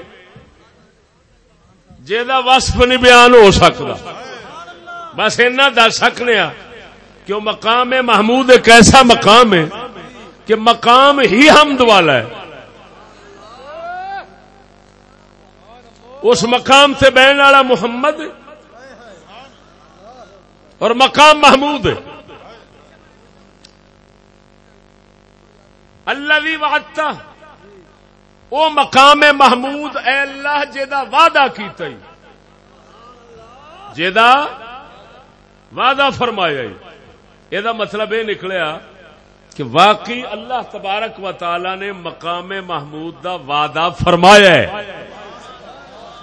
جہاں وصف نہیں بیان ہو سکتا۔ بس اینا دس سکنے ہاں کہ وہ مقام محمود، ایک ایسا مقام ہے کہ مقام ہی حمد والا ہے۔ اس مقام سے بہن والا محمد اور مقام محمود۔ ہے اللہ بھی وعدتا وہ مقام محمود، اے اللہ جدا وعدہ کیتا ہی۔ جدا وعدہ فرمایا یہ مطلب یہ نکلیا کہ واقعی اللہ تبارک و تعالی نے مقام محمود دا وعدہ فرمایا ہے۔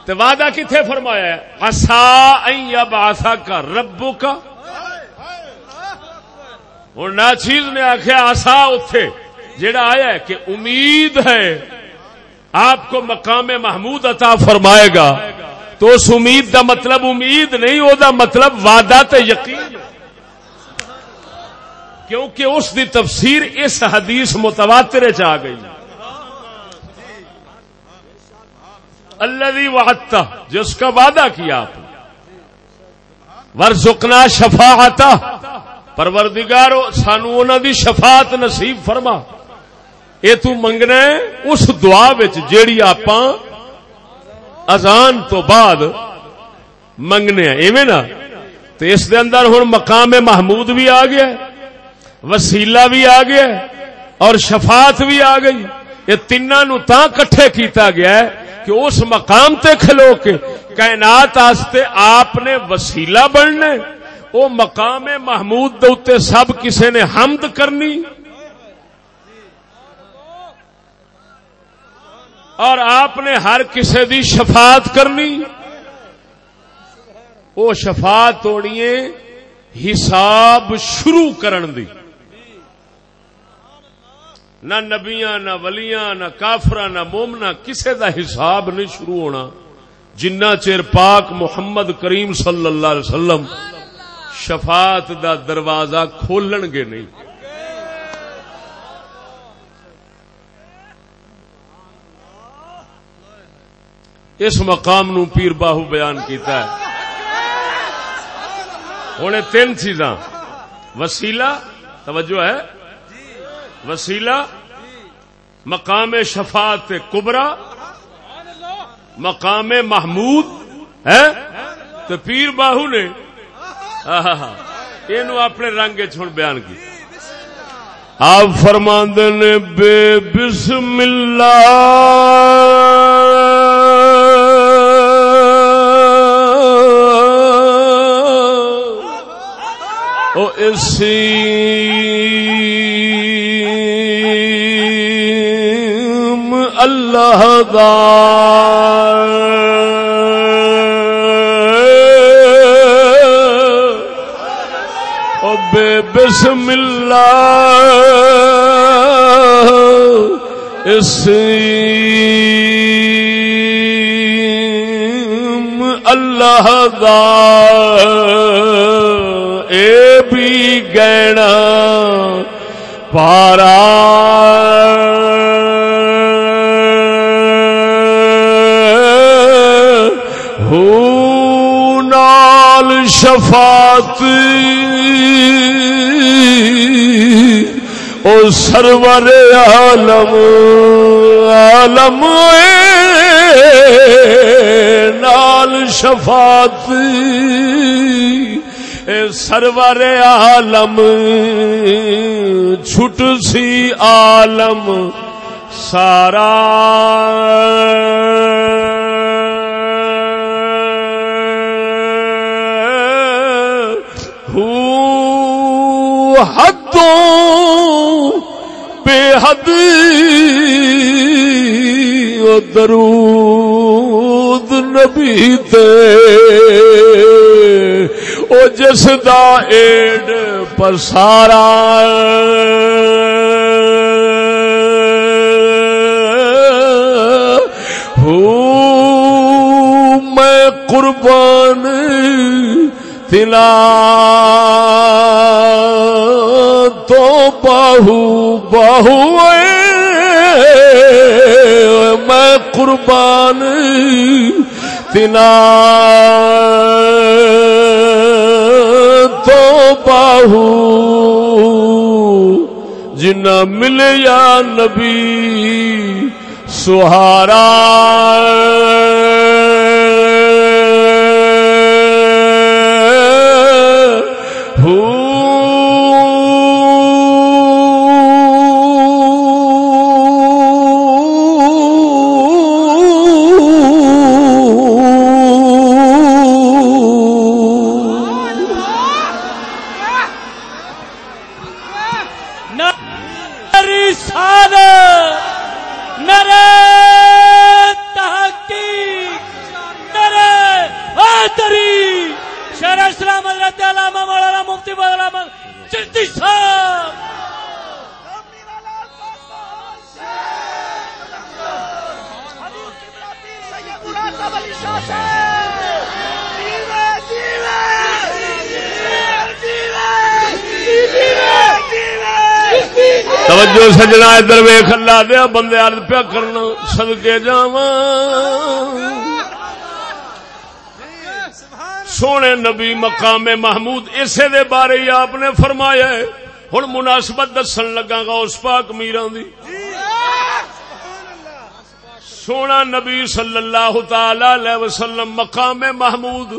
تو وعدہ کتنے فرمایا ہے؟ اصا یا باسا کا ربو کا ہوں نہ چیز نے آخیا آسا اتے جڑا آیا ہے کہ امید ہے۔ آپ کو مقام محمود عطا فرمائے گا۔ تو اس امید دا مطلب امید نہیں ہو دا مطلب وعدہ تے یقین۔ کیونکہ اس دی تفسیر اس حدیث متواتر چ آ گئی۔ اللہ وعدتا جس کا وعدہ کیا آپ نے۔ ورزقنا شفاعتا پروردگارو، سانو انہاں دی شفاعت نصیب فرما۔ اے تو منگنا ہے، اس دعا جیڑی آپاں اذان تو بعد منگنے ایویں نا؟ تو اس دے اندر ہن مقام محمود بھی آ گیا ہے، وسیلہ بھی آ گیا اور شفاعت بھی آ گئی۔ یہ تیناں نو کٹھے کیتا گیا ہے کہ اس مقام تے کھلو کے کائنات آستے آپ نے وسیلہ بننے او مقام محمود دے سب کسے نے حمد کرنی۔ اور آپ نے ہر کسے دی شفاعت کرنی۔ او شفاعت توڑیے، حساب شروع کرن دی۔ نہ نبیاں، نہ ولیاں، نہ کافرا نہ مومنا کسے دا حساب نہیں شروع ہونا۔ جنہ چیر پاک محمد کریم صلی اللہ علیہ وسلم شفاعت دا دروازہ کھولن گے نہیں۔ اس مقام نو پیر باہو بیان کیتا ہے۔ ہوں تین چیزاں۔ وسیلہ، توجہ ہے۔ وسیلہ، مقام شفاعت کبرا۔ مقام محمود، ہے۔ تو پیر باہو نے۔ یہ اپنے رنگ چھوڑ بیان کی۔ آپ فرماند نے، بے بسم اللہ۔ او اسیم اللہ دار بے بسم اللہ اسیم اللہ دا اے پارا۔ ہو نال شفاعت۔ او سرور عالم عالم نال شفاعت۔ سرور عالم چھٹ سی عالم سارا حدوں بے حد درود نبی تے او جس دا ایڈ پسارا ہوں میں قربان تلا تو بہو بہو میں قربان تلا تو بہو جنا ملیا نبی سہارا۔ بندے عرض پیا کرنا سدکے جاواں۔ سونے نبی مقام محمود اسے دے بارے ہی آپ نے فرمایا ہے۔ ہوں مناسبت دسن لگا گا اس پاک میران دی۔ سونا نبی صلی اللہ تعالی علیہ وسلم مقام محمود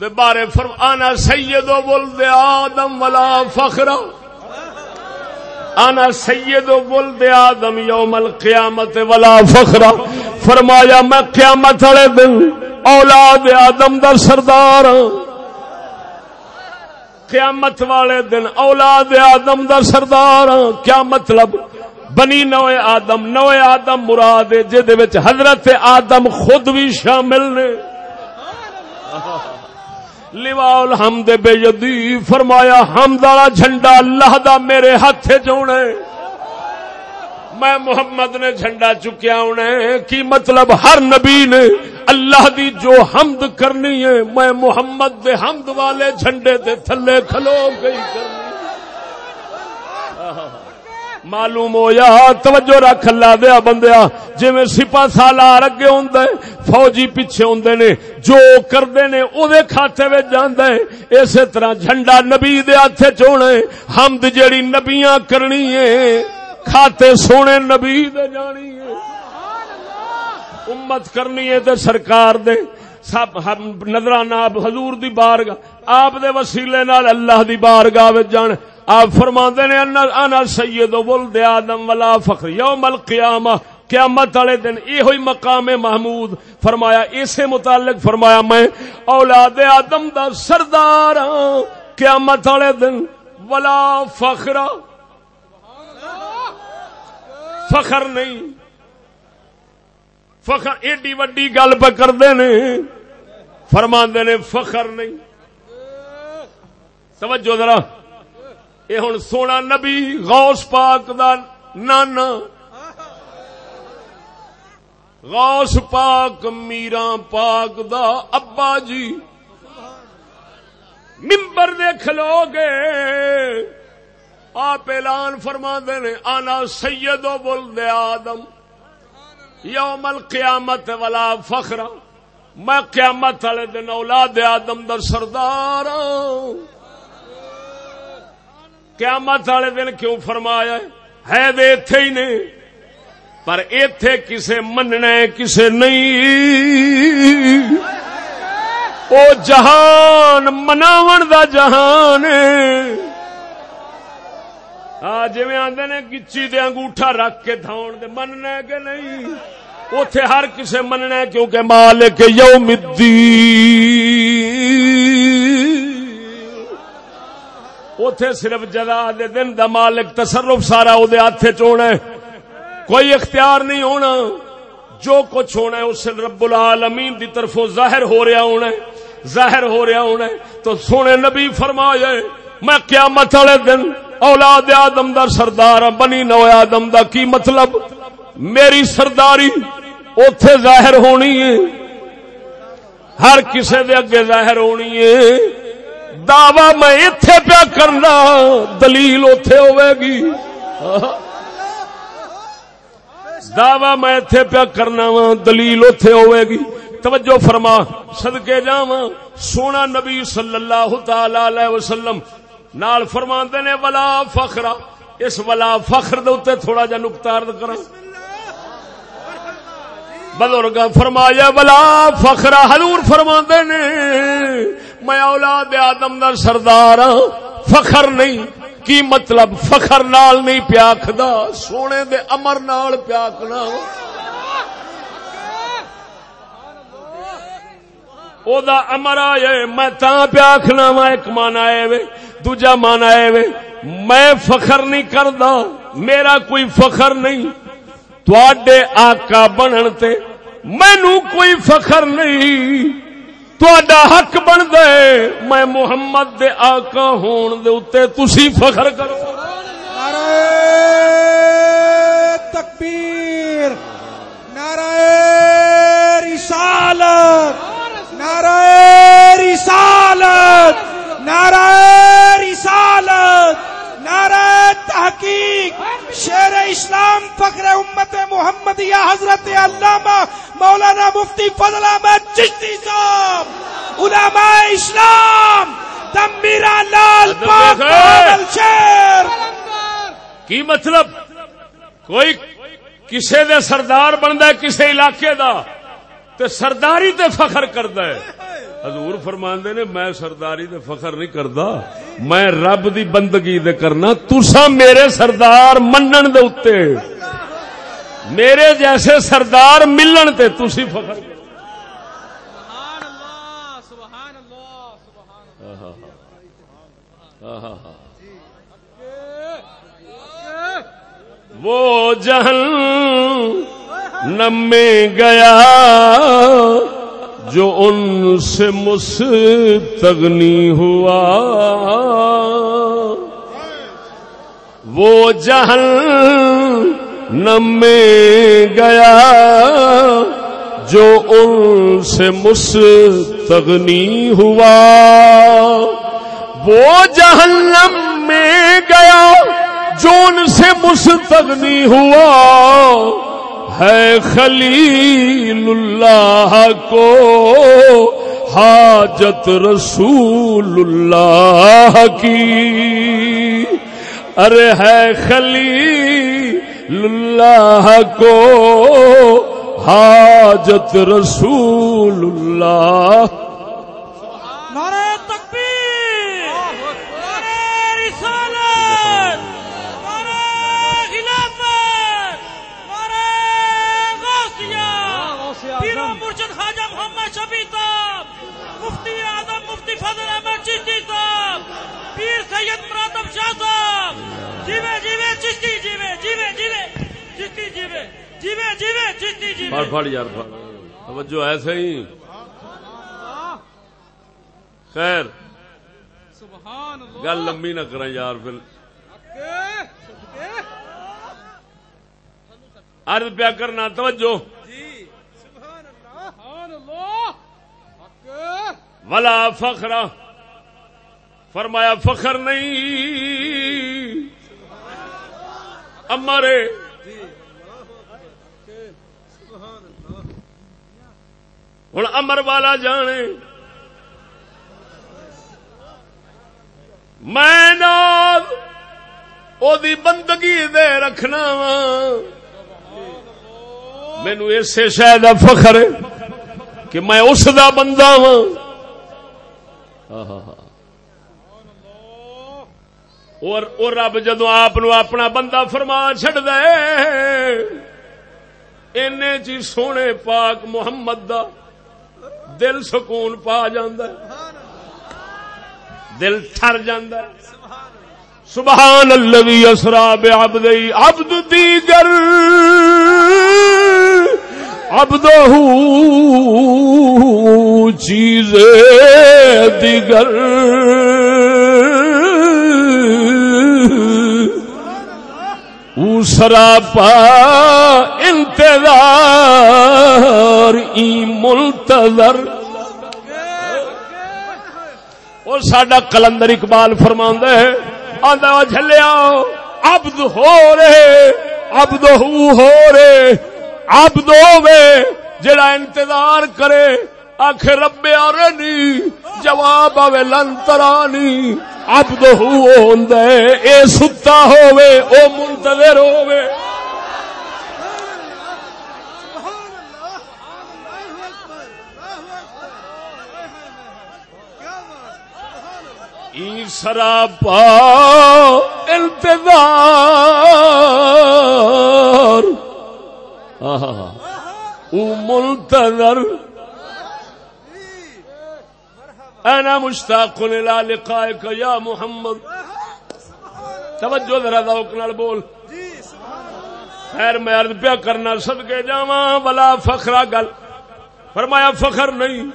دے بارے فرمانا سید و ولد آدم ولا فخرا انا سید و ولد آدم یوم القیامت ولا فخرا فرمایا، میں قیامت والے دن اولاد آدم دا سردار ہاں۔ قیامت والے دن اولاد آدم دا سردار ہاں۔ کیا مطلب؟ بنی نوے آدم نوے آدم مراد ہے، جہدے وچ حضرت آدم خود بھی شامل نے۔ لوا الحمد بے یدی فرمایا، حمد والا جھنڈا اللہ دا میرے ہاتھ چونے میں محمد نے جھنڈا چکیا انہیں کی مطلب؟ ہر نبی نے اللہ دی جو حمد کرنی ہے، میں محمد دے حمد والے جھنڈے دے تھلے کھلو گئی۔ کرنی معلوم ہو یا توجہ رکھ اللہ دیا بندیا جی سپا سالار اگے ہوں فوجی پیچھے ہوں نے جو کرتے نے او دے کھاتے میں جانا ہے اسی طرح جھنڈا نبی دے ہاتھ چونا ہے حمد جیڑی نبیاں کرنی ہے کھاتے سونے نبی دے جانی ہے۔ امت کرنی ہے تے سرکار دے سب نظرانہ آپ حضور دی بارگاہ، آپ دے وسیلے نال اللہ دی بارگاہ وچ جان۔ آپ فرما نے، انا سید ولد آدم ولا فخر۔ یوم القیامہ، قیامت والے دن یہ ہوئی مقام محمود۔ فرمایا، اسے متعلق فرمایا میں، اولاد آدم دا سردار ہاں۔ قیامت والے دن ولا فخر۔ فخر نہیں۔ فخر ایڈی وڈی گل پہ کرتے نے فرما نے فخر نہیں۔ توجہ ذرا۔ یہ ہوں سونا نبی غوث پاک دا نانا۔ غوث پاک میرا پاک دا ابا جی۔ ممبر دے کھلو گے آپ اعلان فرما نے، آنا سید و بول دے آدم۔ یوم القیامت ولا فخرا میں قیامت والے دن اولاد آدم در سردار ہاں۔ قیامت والے دن کیوں فرمایا ہے؟ دے اتے ہی نے۔ پر اتے کسے مننا کسے نہیں۔ او جہان مناون دا جہان آ جی آدھے نے گچی دے انگوٹھا رکھ کے دھاؤن دے مننا کہ نہیں؟ اتے ہر کسے مننا ہے کیونکہ مالک یوم الدین۔ اتے صرف جزا دے دن دا مالک تصرف سارا او ہاتھ چونا کوئی اختیار نہیں ہونا۔ جو کچھ ہونا ہے، اس رب العالمین دی طرفوں ظاہر ہو رہا ہونا ہے۔ ظاہر ہو رہا ہونا ہے۔ تو سونے نبی فرمایا میں قیامت والے دن اولاد آدم دا سردار بنی نو آدم دا کی مطلب؟ میری سرداری اتے ظاہر ہونی ہے۔ ہر کسے دے اگے ظاہر ہونی ہے۔ دعوی میں اتے پیا کرنا، دلیل اتے ہوے گی۔ دعوی میں اتے پیا کرنا وا، دلیل اتے ہوے گی۔ توجہ فرما، صدقے جاواں، سونا نبی صلی اللہ تعالی علیہ وسلم نال فرماندے نے، ولا فخرا اس ولا فخر دے اوتے تھوڑا جا نقطہ عرض کراں بزرگ فرمایا، ولا فخرا حضور فرماندے نے، میں اولاد آدم دا سردار ہاں، فخر نہیں۔ کی مطلب؟ فخر نال نہیں پیاکھدا، سونے دے امر نال پیاکھنا۔ او دا امر آئے، میں تاں پیاکھنا وا، ایک مان آئے وے، دوجا مان آئے وے، میں فخر نہیں کردا، میرا کوئی فخر نہیں، تواڈے آقا بنن تے مینو کوئی فخر نہیں، تواڈا حق بن دے میں محمد دے آقا ہون دے اوتے تسی فخر کرو۔ نعرہ تکبیر، نعرہ رسالت۔ نعرہ رسالت نعرہ رسالت نعرہ تحقیق شیر اسلام فخر امت محمدیہ حضرت علامہ مولانا مفتی فضل احمد چشتی صاحب علماء اسلام تمبیرا لال شیر۔ کی مطلب؟ کوئی کسے دے سردار بندا ہے کسے علاقے دا؟ تے سرداری تے فخر کردا ہے۔ حضور فرماندے نے میں سرداری تے فخر نہیں کردا میں رب دی بندگی دے کرنا تسا میرے سردار منن دے اوتے میرے جیسے سردار ملن تے تسی فخر وہ جہن میں گیا جو ان سے مستغنی ہوا۔ وہ جہن میں گیا جو ان سے مستغنی ہوا۔ وہ جہنم میں گیا جو ان سے مستغنی ہوا۔ ہے خلیل اللہ کو حاجت رسول اللہ کی۔ ارے ہے خلیل اللہ کو حاجت رسول اللہ نعرہ تکبیر نعرہ رسالت نعرہ خلافت نعرہ غوثیہ پیرو مرشد خواجہ محمد شفیع صاحب مفتی اعظم مفتی فضل احمد چشتی صاحب پیر سید مراتب شاہ صاحب! جیوے جیوے چشتی جیوے جیوے جیوے! چشتی جیوے جیوے جیوے چشتی جیوے! پڑھ یار پڑھ۔ توجہ ایسے ہی۔ خیر۔ سبحان اللہ گل لمبی نہ کریں یار پھر۔ عرض پیا کرنا توجہ۔ سبحان اللہ۔ ولا فخرا فرمایا، فخر نہیں۔ امرے ہوں امر والا جانے۔ میں او دی بندگی دے رکھنا وا مینو اسے شاید فخر کہ میں اس دا بندہ وا اور اور رب جدو آپ اپنا بندہ فرما چڈ دے این چی جی سونے پاک محمد دا دل سکون پا جاندہ ہے۔ دل ٹر جاندہ ہے۔ سبحان الذي اسرا بعبدي عبد دیگر عبده چیز دیگر۔ سراپا انتظار، ای منتظر۔ اور ساڈا کلندر اقبال فرماندہ ہے آدھا جھلیا، عبد ہو رہے، عبد ہو رہے، عبد ہوے جڑا انتظار کرے آخ رب رنی جواب آوے لن لنترانی عبد ہو اے ستا ہووے، او منتظر ہووے۔ سراپا انتظار۔ آہا۔ او منتظر۔ انا مشتاق الى لقائك یا محمد. توجہ ذرا ذوق نال بول. خیر میں عرض پیا کرنا، صدقے جاواں بلا فخرا گل۔ فرمایا، فخر نہیں۔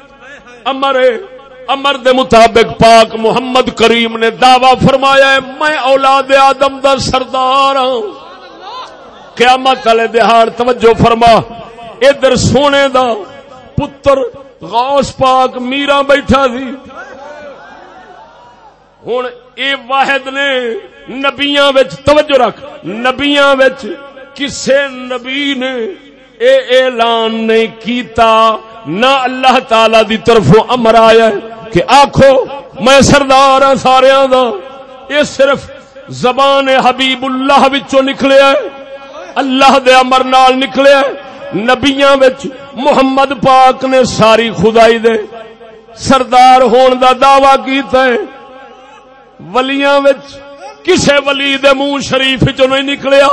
امر ہے۔ امر دے مطابق پاک محمد کریم نے دعوی فرمایا ہے، میں اولاد آدم دا سردار ہوں قیامت والے دہاڑ، توجہ فرما۔ ادھر سونے دا پتر غوث پاک میرا بیٹھا سی۔ ہوں اے واحد نے نبیاں وچ توجہ رکھ۔ نبیاں وچ کسے نبی نے اے اعلان نہیں کیتا۔ نہ اللہ تعالی دی طرفوں امر آیا ہے کہ آخو میں سردار ہاں سارے دا۔ یہ صرف زبان حبیب اللہ وچوں نکلیا ہے۔ اللہ دے امر نال نکلیا ہے۔ نبیاں وچ محمد پاک نے ساری خدائی دے سردار ہون دا دعوی کیتا ہے۔ ولیاں وچ کسے ولی دے منہ شریف چوں نہیں نکلیا۔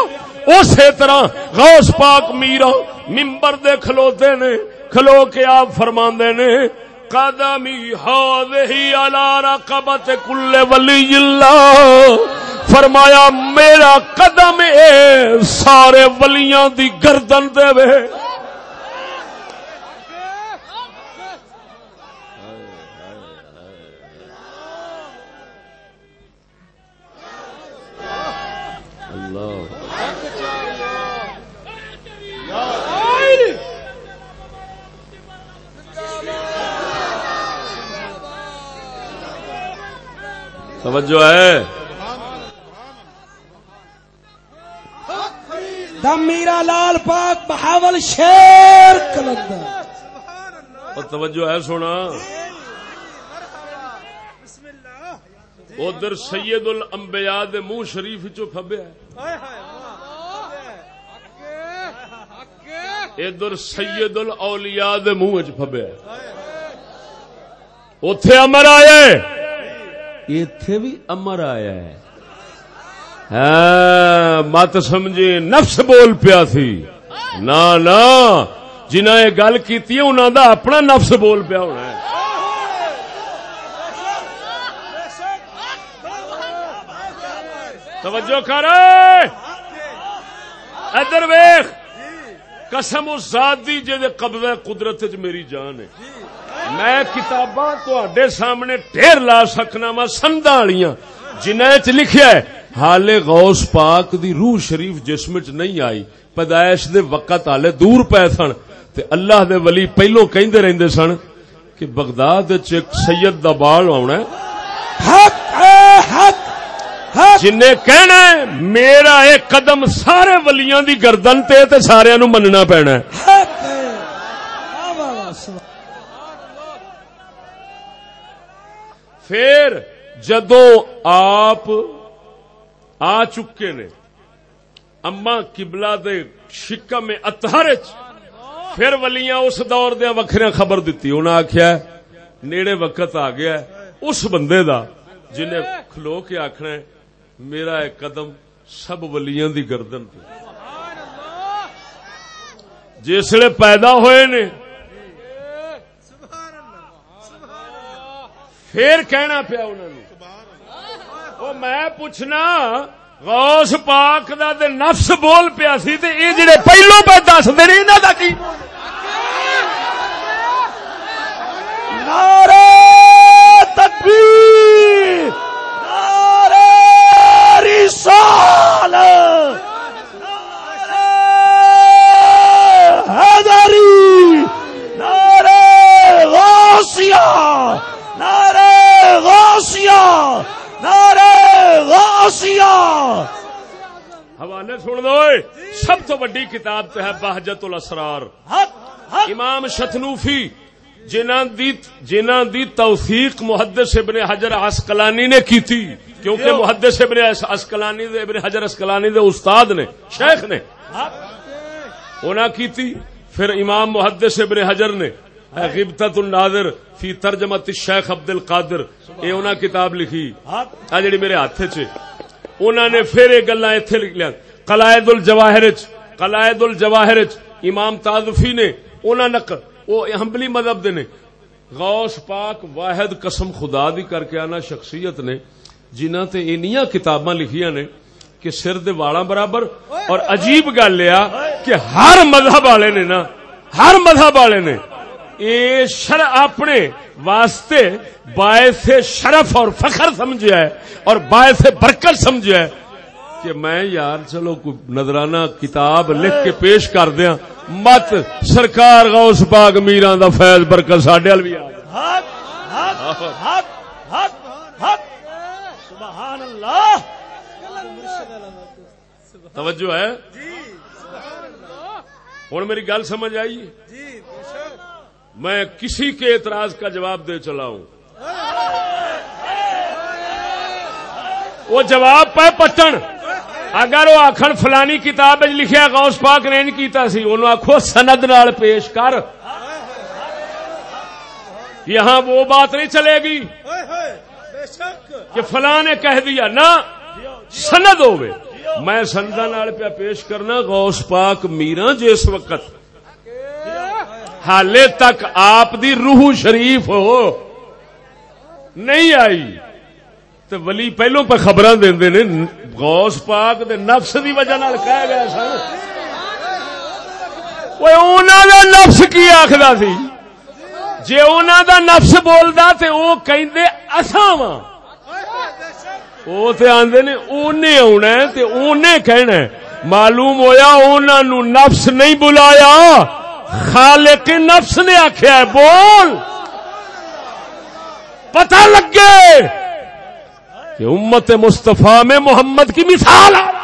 اسی طرح غوث پاک میرا ممبر دے کھلوتے نے، کھلو کے آپ فرما نے قدمی ہی علی رقبت کل ولی اللہ۔ فرمایا، میرا قدم اے سارے ولیاں دی گردن دے وے اللہ توجہ ہے۔ دم میرا لال پاک بہاول شیر کلندر۔ اور توجہ ہے سونا۔ ادھر سید الانبیاء دے منہ شریف چو پھبیا ادھر سید الاولیاء دے منہ چ پھبیا اتے امر آیا اتے بھی امر آیا ہے۔ ہاں، مت سمجھے، نفس بول پیا تھی نہ نہ جنہ یہ گل کی انہوں دا اپنا نفس بول پیا ہونا ہے۔ توجہ کر۔ ادھر ویخ قسم اس ذات دی جے قبضہ قدرت چ میری جان ہے۔ میں کتاباں تے سامنے ڈھیر لا سکنا وا سندا والیاں جنہیں چ لکھیا ہے حال غوث پاک دی روح شریف جسم چ نہیں آئی پیدائش دے وقت آلے دور پے سن۔ تے اللہ دے ولی پہلو کہندے رہندے سن کہ بغداد وچ ایک سید دا بال آونا ہے۔ حق اے حق حق۔ جن کہنا ہے میرا ایک قدم سارے ولیاں دی گردن تے تے سارے نو مننا پینا ہے۔ حق ہے واہ واہ واہ سبحان پھر جدو آپ آ چکے نے، اما کبلا دے شکم اتہر پھر ولیاں اس دور دیا وکھریا خبر دیتی انہیں آخیا نیڑے وقت آ گیا اس بندے دا جنہیں کھلو کے آخنا میرا ایک قدم سب ولیاں دی گردن پہ جسے پیدا ہوئے نے پھر کہنا پیا انہوں نے وہ میں پوچھنا، غوث پاک دا تے نفس بول پیا سی تے اے جڑے پہلو پہ دس دے نے انہاں دا کی نعرہ تکبیر، نعرہ رسالت، نعرہ حیدری، نعرہ غوثیہ۔ نعرہ غوثیہ نعرہ غوثیہ حوالے سن دو۔ سب تو بڑی کتاب تو ہے بہجت الاسرار۔ امام شتنوفی جنہاں دی جنہاں دی توثیق محدث ابن حجر عسقلانی نے کی تھی کیونکہ محدث ابن عسقلانی دے ابن حجر عسقلانی دے استاد نے شیخ نے۔ انہاں کی تھی پھر امام محدث ابن حجر نے۔ غبتت الناظر فی ترجمت الشیخ عبد القادر اے انہاں کتاب لکھی۔ آ جڑی میرے ہاتھ چ۔ انہوں نے پھر یہ گلا اتنے لکھ لیا۔ قلائد الجواہر چ- قلائد الجواہر امام تازفی نے انہوں نے وہ ہمبلی مذہب دے نے۔ غوث پاک واحد قسم خدا دی کر کے آنا شخصیت نے جنہ تے انیاں کتاباں لکھیاں نے کہ سر دے والاں برابر۔ اور عجیب گل یہ کہ ہر مذہب والے نے نا، ہر مذہب والے نے اے شر اپنے واسطے باعث شرف اور فخر سمجھا ہے اور باعث برکت سمجھا ہے کہ میں یار چلو کوئی نظرانہ کتاب لکھ کے پیش کر دیا مت سرکار غوث پاک میران دا فیض برکت ساڈے ول بھی آ سبحان اللہ توجہ ہے؟ ہوں میری گل سمجھ آئی؟ میں کسی کے اعتراض کا جواب دے چلا ہوں۔ وہ جواب پہ پٹن۔ اگر وہ آخر فلانی کتاب لکھیا غوث پاک نے کیتا سی، انہوں آخو سند نال پیش کر۔ یہاں وہ بات نہیں چلے گی کہ فلاں نے کہہ دیا، نہ، سند ہوئے میں سندا نال پیا پیش کرنا، غوث پاک میرا جس وقت حالے تک آپ دی روح شریف ہو۔ نہیں آئی۔ تو ولی پہلو پہ خبر دے نے، غوث پاک دے نفس دی وجہ نال کہہ گیا سن۔ وہ انہوں دا نفس کی آخدا سی؟ جے انہوں دا نفس بولدا تے وہ کہندے اساں واں۔ وہ تے آندے نے اونے آنا ہے تے اونے کہنا ہے۔ معلوم ہویا انہاں نو نفس نہیں بلایا۔ خالق نفس نے آخیا ہے، بول۔ پتہ لگے کہ امت مصطفیٰ میں محمد کی مثال ہے۔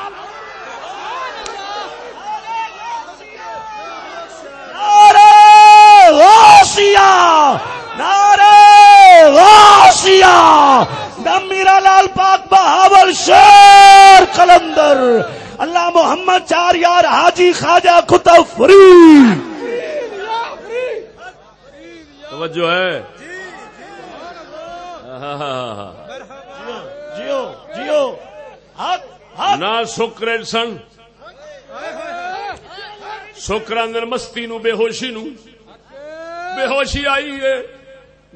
نعرہ میرا لال پاک بہاول شیر قلندر۔ اللہ محمد چار یار حاجی خواجہ کتب فری توجہ ہے۔ جیو جیو نہ سکر سن سکر اندر مستی نو بے ہوشی نو۔ بے ہوشی آئی ہے۔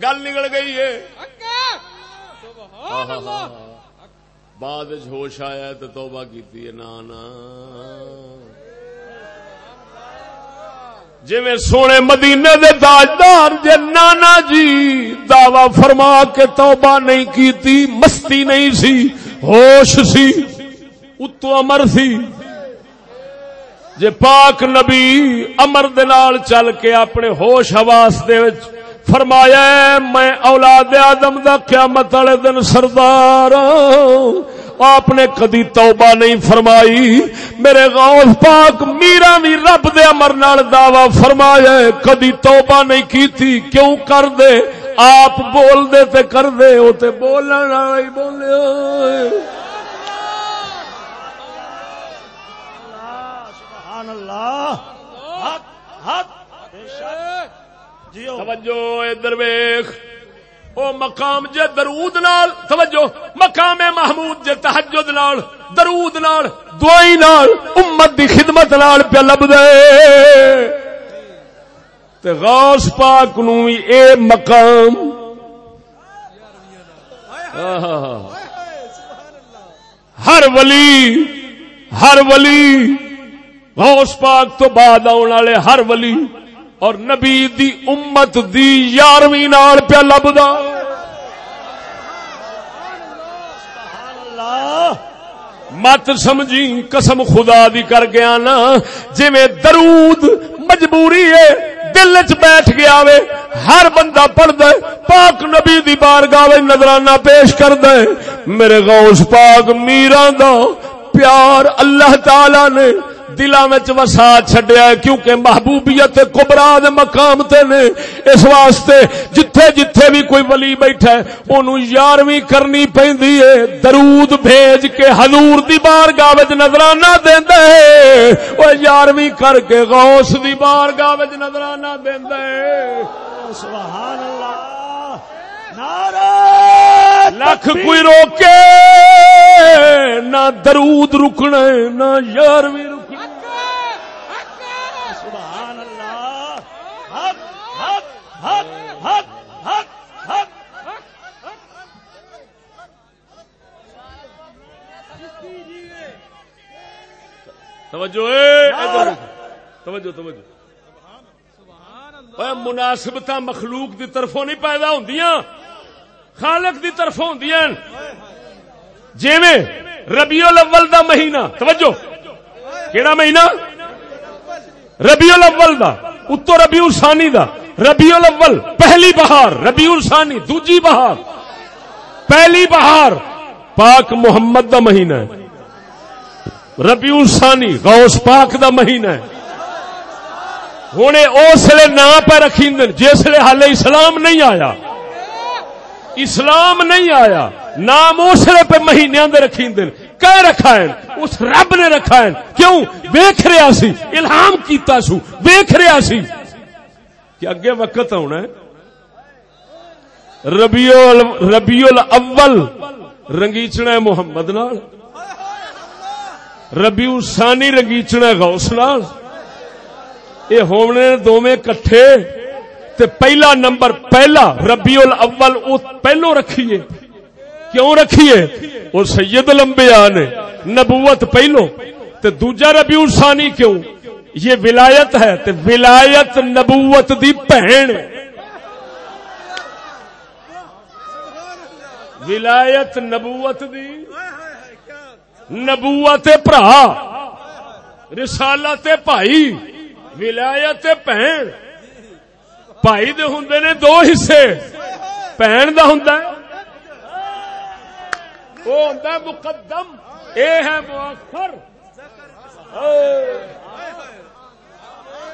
گل نکل گئی ہے۔ بعد ہوش آیا تو توبہ ہے نا نا جی سونے مدینے دے تاجدار جے نانا جی دعوی فرما کے توبہ نہیں کیتی، مستی نہیں سی، ہوش سی، اتو امر سی جے پاک نبی امر دے نال چل کے اپنے ہوش حواس دے وچ فرمایا میں اولاد آدم دا قیامت والے دن سردار ہاں۔ آپ نے کدی توبہ نہیں فرمائی؟ میرے غوث پاک میرا بھی رب دے امر نال دعوی فرمایا کدی توبہ نہیں کی تھی کیوں کر دے؟ آپ بول دے تے کر دے وہ تے بولن والا ہی بولے سبحان اللہ حق حق توجہ ادھر ویخ او مقام جے درود نال، توجہ، مقام محمود جے تہجد نال، درود نال، دعائی نال، امت دی خدمت نال پہ لب دے۔ تے غوث پاک نو اے مقام۔ ہر ولی ہر ولی، غوث پاک تو بعد آنے والے ہر ولی۔ اور نبی دی امت دی یارویں نال پیا لبدا۔ مت سمجھی قسم خدا دی کر گیا نا۔ جی درود مجبوری ہے، دل چ بیٹھ گیا وے، ہر بندہ پڑھ دے پاک نبی دی بارگاہ وچ نظرانہ پیش کر دے میرے غوث پاک میرا دا پیار اللہ تعالی نے دلاں وچ وسا چھڈیا ہے کیونکہ محبوبیت کبرا دے مقام تے نے۔ اس واسطے جتھے جتھے بھی کوئی ولی بیٹھا ہے، اونوں یارویں کرنی پیندی ہے۔ درود بھیج کے حضور دی بارگاہ وچ نظرانہ دیندا ہے۔ او یارویں کر کے غوث دی بارگاہ وچ نظرانہ دیندا ہے۔ سبحان اللہ۔ نعرہ لکھ کوئی روکے، نہ درود رکنا نہ یارویں رکنا سبحان اللہ حق حق حق حق حق۔ توجہ توجہ توجہ۔ مناسبت مخلوق دی طرفوں نہیں پیدا ہوندیاں، خالق دی طرفوں ہوندیاں جویں ربیع الاول دا مہینہ، توجہ۔ کیڑا مہینہ؟ ربیع الاول دا، اتو ربیع الثانی دا۔ ربیع الاول، پہلی بہار، ربیع الثانی، دوجی بہار، پہلی بہار، پاک محمد دا مہینہ ہے۔ ربیع الثانی، غوث پاک دا مہینہ ہے۔ ہوں اسلے نا پہ رکھی جسے حال اسلام نہیں آیا۔ اسلام نہیں آیا، نام اسلے پہ مہینے دے رکھی کہ رکھا ہے، اس رب نے رکھا ہے۔ کیوں؟ ویخ رہا سی، الہام کیتا سو ویخ رہا سی۔ کہ اگے وقت آنا ہے۔ ربیع ال- الاول رنگیچنا محمد نال۔ ربیع ثانی رنگیچنا غوث نال۔ یہ ہونے دوویں کٹھے تے پہلا نمبر پہلا ربیع الاول او پہلو رکھیے۔ کیوں رکھیے؟ وہ سید الانبیاء نے۔ نبوت پہلو۔ تے دوجا ربیع الثانی کیوں؟ یہ ولایت ہے تے ولایت نبوت دی بہن ولایت نبوت دی نبوت برا رسالت بھائی ولایت بہن۔ بھائی دے ہوندے نے دو حصے، بہن دا ہوندا ہے۔ وہ ہوندا ہے مقدم، اے ہے مؤخر۔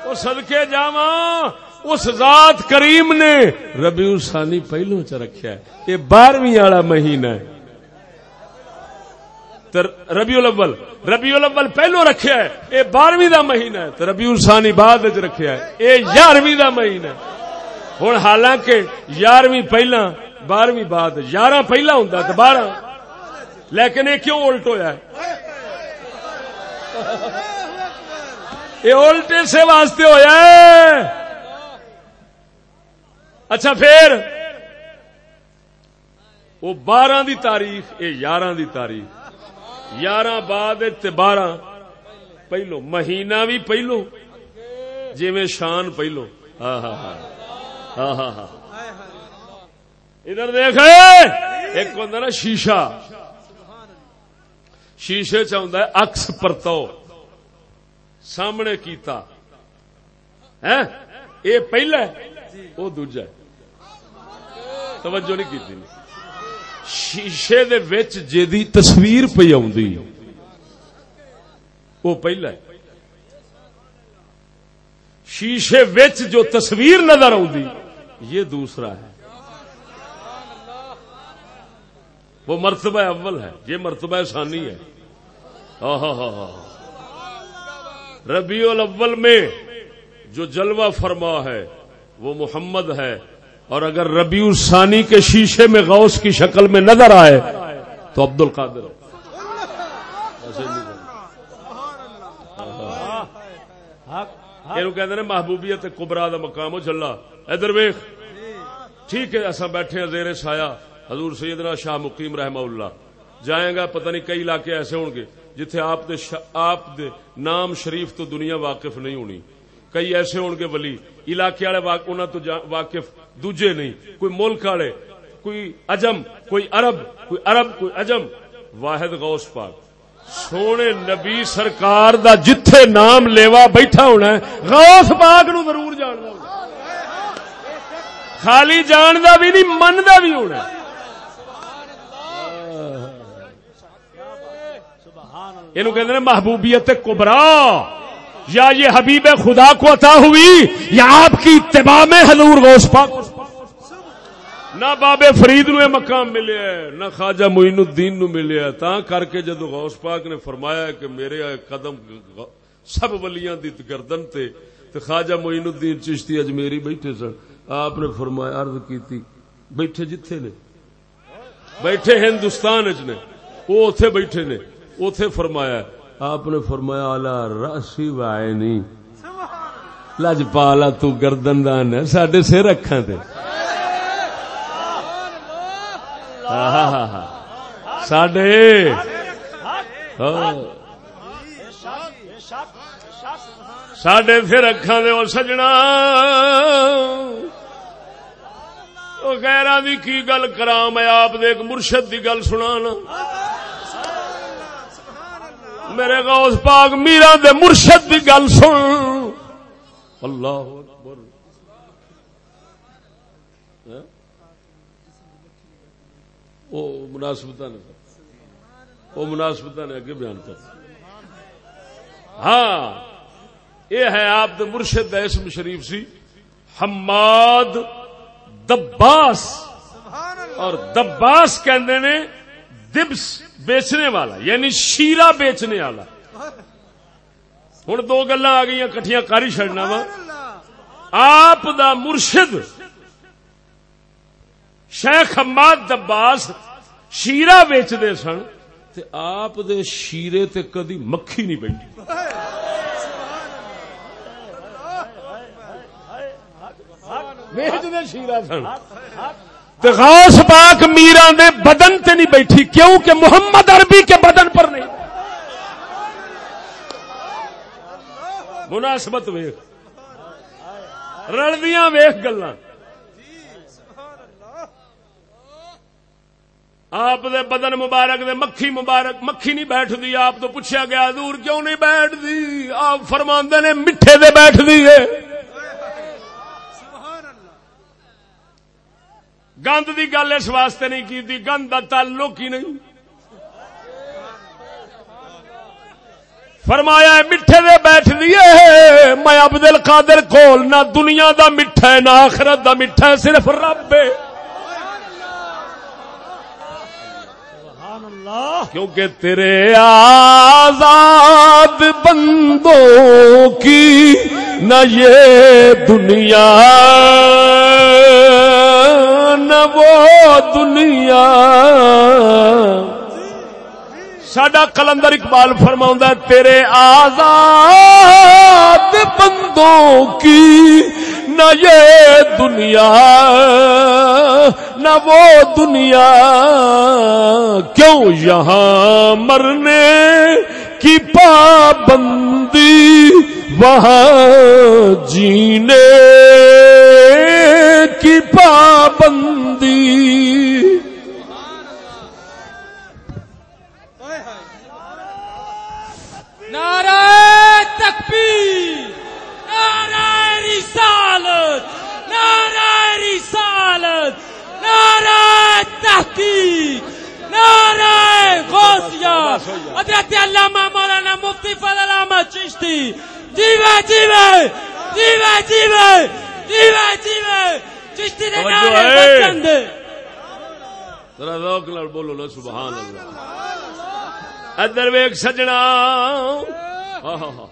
وہ صدقے جاواں، اس ذات کریم نے ربیع الثانی پہلو چ رکھیا ہے۔ یہ 12ویں والا مہینہ ہے۔ تے ربیع الاول ربیع الاول پہلو رکھیا ہے۔ یہ 12ویں دا مہینہ ہے۔ تے ربیع الثانی بعد وچ رکھیا ہے۔ یہ 11ویں دا مہینہ ہے۔ ہن حالانکہ 11ویں پہلا 12ویں بعد 11 پہلا ہوندا تے 12 لیکن یہ کیوں الٹ ہویا ہے؟ یہ الٹے سے واسطے ہویا ہے۔ اچھا پھر۔ وہ بارہ دی تاریخ، یہ یارہ دی تاریخ۔ یارہ بعد بارہ۔ پہلو، مہینہ بھی پہلو۔ جی میں شان پہلو۔ ہاں ہاں ہاں۔ ہاں ہاں ہاں۔ ادھر دیکھ۔ ایک ہوتا نا شیشہ۔ شیشے چ ہوندا ہے اکس پرتو۔ سامنے کیتا۔ اے پہلا ہے وہ دوجا توجہ نہیں کیتی۔ شیشے دے وچ جیدی تصویر پہ آوندی۔ وہ پہلا ہے۔ شیشے وچ جو تصویر نظر آوندی، یہ دوسرا ہے۔ وہ مرتبہ اول ہے، یہ مرتبہ ثانی ہے۔ ہاں ہاں ربیع الاول میں جو جلوہ فرما ہے، وہ محمد ہے۔ اور اگر ربیع الثانی کے شیشے میں غوث کی شکل میں نظر آئے، تو عبد القادر کہتے ہیں محبوبیت کبرا دا مقام ہو چلا ادھر ویخ ٹھیک ہے اصا بیٹھے ہیں زیر سایہ۔ حضور سیدنا شاہ مقیم رحمہ اللہ۔ جائیں گا، پتہ نہیں کئی علاقے ایسے ہون گے جتھے آپ دے ش... آپ دے نام شریف تو دنیا واقف نہیں ہونی۔ کئی ایسے ہون گے ولی، علاقے والے واق... انہاں تو جا... واقف دوجے نہیں۔ کوئی ملک والے، کوئی اجم کوئی عرب کوئی عرب، کوئی اجم واحد غوث پاک۔ سونے نبی سرکار دا جتھے نام لیوا بیٹھا ہونا ہے، غوث پاک نو ضرور جاننا ہونا خالی جاندا بھی نہیں مندا بھی ہونا ہے۔ یہ کہتے ہیں محبوبیت کبرا۔ یا یہ حبیب خدا کو عطا ہوئی، یا آپ کی اتباع میں حضور غوث پاک۔ نہ بابے فرید نو مقام ملے ہے نہ خواجہ معین الدین نو ملے۔ ہے تا کر کے جدو غوث پاک نے فرمایا کہ میرے قدم سب ولیاں دی گردن تے تے خواجہ معین الدین چشتی اجمیری بیٹھے سن۔ آپ نے فرمایا، عرض کیتی، بیٹھے جتھے نے؟ بیٹھے ہندوستان وچ نے، وہ اوتھے بیٹھے نے۔ اوتھے فرمایا آپ نے فرمایا، اعلی راسی وائے لج پالا، تو گردن دان ہے ساڈے سر اکھاں تے۔ ساڈے۔ ہاں۔ ساڈے سر اکھاں دے او سجنا۔ او غیراں دی کی گل کراں، میں آپ دے ایک مرشد دی گل سنانا۔ میرے غوث پاک میرا دے مرشد دی گل سن۔ اللہ اکبر۔ ہاں؟ وہ مناسبت نے۔ وہ مناسبت نے اگے بیان کر۔ ہاں یہ ہے آپ دے مرشد دا اسم شریف سی۔ حماد دباس۔ اور دباس کہندے نے دبس۔ بیچنے والا یعنی شیرا بیچنے والا۔ ہوں دو گلا آ گئی کٹیاں کر ہی چڑنا وا۔ آپ دا مرشد شیخ حماد دباس شیرا ویچتے سن تے آپ دے شیرے تے کدی مکھی نہیں بیٹھی۔ ویچتے شیرا سن۔ غوث پاک میرا دے بدن تے نہیں بیٹھی کیوں کہ محمد عربی کے بدن پر نہیں۔ مناسبت ویخ رلدیاں ویخ گلا آپ دے بدن مبارک دے مکھی مبارک، مکھی نہیں بیٹھ دی آپ تو پوچھا گیا دور کیوں نہیں بیٹھ دی آپ فرماندے نے مٹھے دے بیٹھ دی ہے۔ گند دی گل اس واسطے نہیں کی گند کا تعلق ہی نہیں۔ فرمایا مٹھے دے بیٹھ دیے میں عبد القادر کول نہ دنیا دا مٹھا ہے، نہ آخرت دا مٹھا ہے، صرف رب ہے۔ کیونکہ تیرے آزاد بندوں کی نہ یہ دنیا وہ دنیا۔ سڈا کلندر اقبال فرما تیرے آزاد بندوں کی نہ یہ دنیا، نہ وہ دنیا۔ کیوں یہاں مرنے کی پابندی وہاں جینے کی پابندی بندی نعرہ تکبیر، نعرہ رسالت نعرہ رسالت، نعرہ تحقیق، نعرہ غوثیہ۔ حضرت علامہ مولانا مفتی فضل احمد چشتی۔ جیوے جیوے جیوے جیوے جیوے جیوے۔ چشتی۔ بچن دے۔ ذرا ذوق نال بولو نا سبحان اللہ۔ ادھر ویک سجنا۔ ہاں ہاں ہاں۔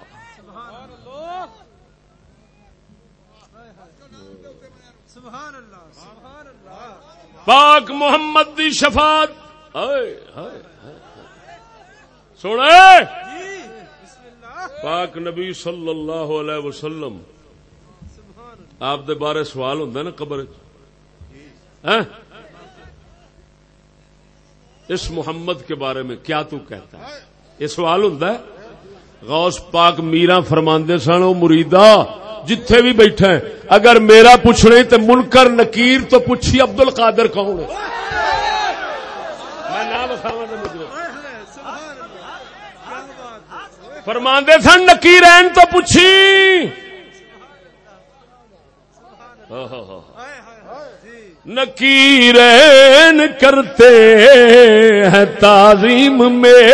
پاک محمد دی شفاعت۔ ہائے سونے۔ پاک نبی صلی اللہ علیہ وسلم۔ آپ دے بارے سوال ہوں نا قبر ہاں؟ اس محمد کے بارے میں کیا تو کہتا ہے؟ یہ سوال ہوں غوث پاک میرا فرماندے سن وہ مریدا، جتھے بھی بیٹھا ہے، اگر میرا پوچھنے تو منکر نکیر تو پوچھی عبد القادر کون ہے؟ فرماندے سن، نکیر تو پوچھی۔ نکیرین کرتے ہیں تعظیم میں۔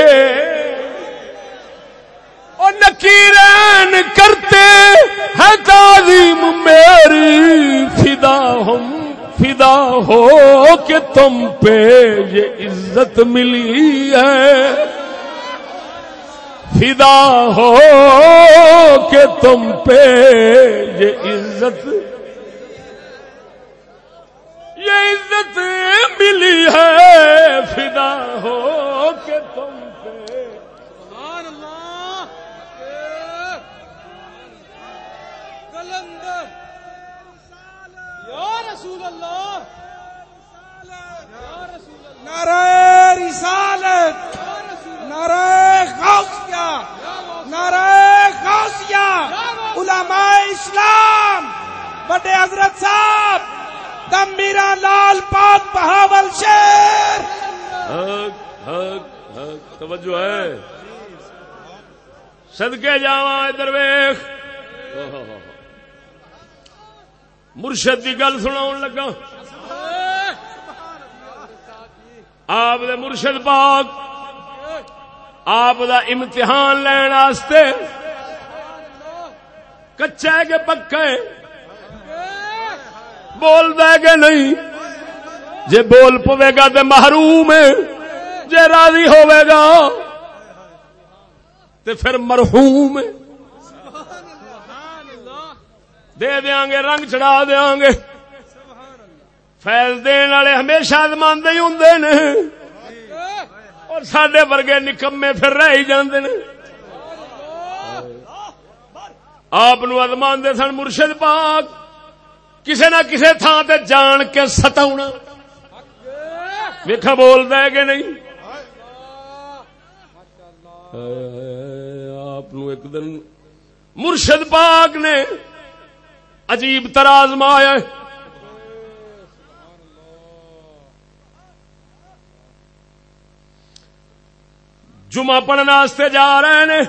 اور نکیرین کرتے ہیں تعظیم میری فدا ہم، فدا ہو کہ تم پہ یہ عزت ملی ہے۔ فدا ہو کہ تم پہ یہ عزت یہ عزت ملی ہے فدا ہو کہ تم پہ۔ نعرہ رسالت۔ نعرہ غوثیہ۔ نعرہ غوثیہ۔ علماء اسلام۔ بڑے حضرت صاحب۔ گمبیرا لال پاک بہاول شیر۔ حق حق حق، توجہ ہے۔ صدقے جاواں ادھر ویخ مرشد کی گل سناؤن لگا۔ آپ دے مرشد پاک، آپ دا امتحان لین واسطے کچا ہے کہ پکا ہے بول دے گے نہیں۔ جے بول پوے گا تے محروم ہے۔ جے راضی ہوے گا تے پھر مرحوم ہے۔ دے دیاں گے، رنگ چڑھا دیاں گے۔ فیض دین والے ہمیشہ ازماندے ہی ہوندے نے۔ اور ساڈے ورگے نکمے پھر رہ ہی جاندے نے۔ آپ نو ازماندے سن مرشد پاک۔ کسے نہ کسے تھان تے جان کے ستاونا۔ ویکھا بول دے کہ نہیں؟ آپ ایک دن مرشد پاک نے عجیب تراز مایا جمعہ پڑھنے واسطے جا رہے نے۔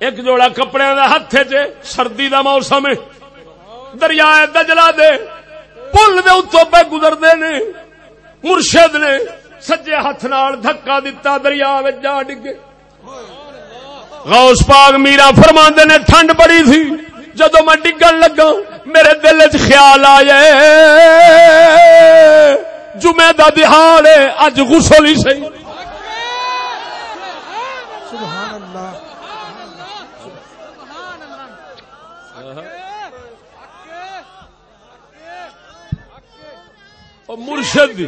ایک جوڑا کپڑے دا ہاتھ چ سردی دا موسم ہے۔ دریا دجلا دے، پل دے اتوں پہ گزرتے نے، مرشد نے سجے ہاتھ نال دھکا دتا، دریا جا ڈگے۔ غوث پاک میرا فرما نے، ٹھنڈ بڑی تھی۔ جدو میں ڈگن لگا میرے دل چ خیال آیا جمعے دا دہاڑ ہے، اج غسل ہی صحیح۔ او مرشد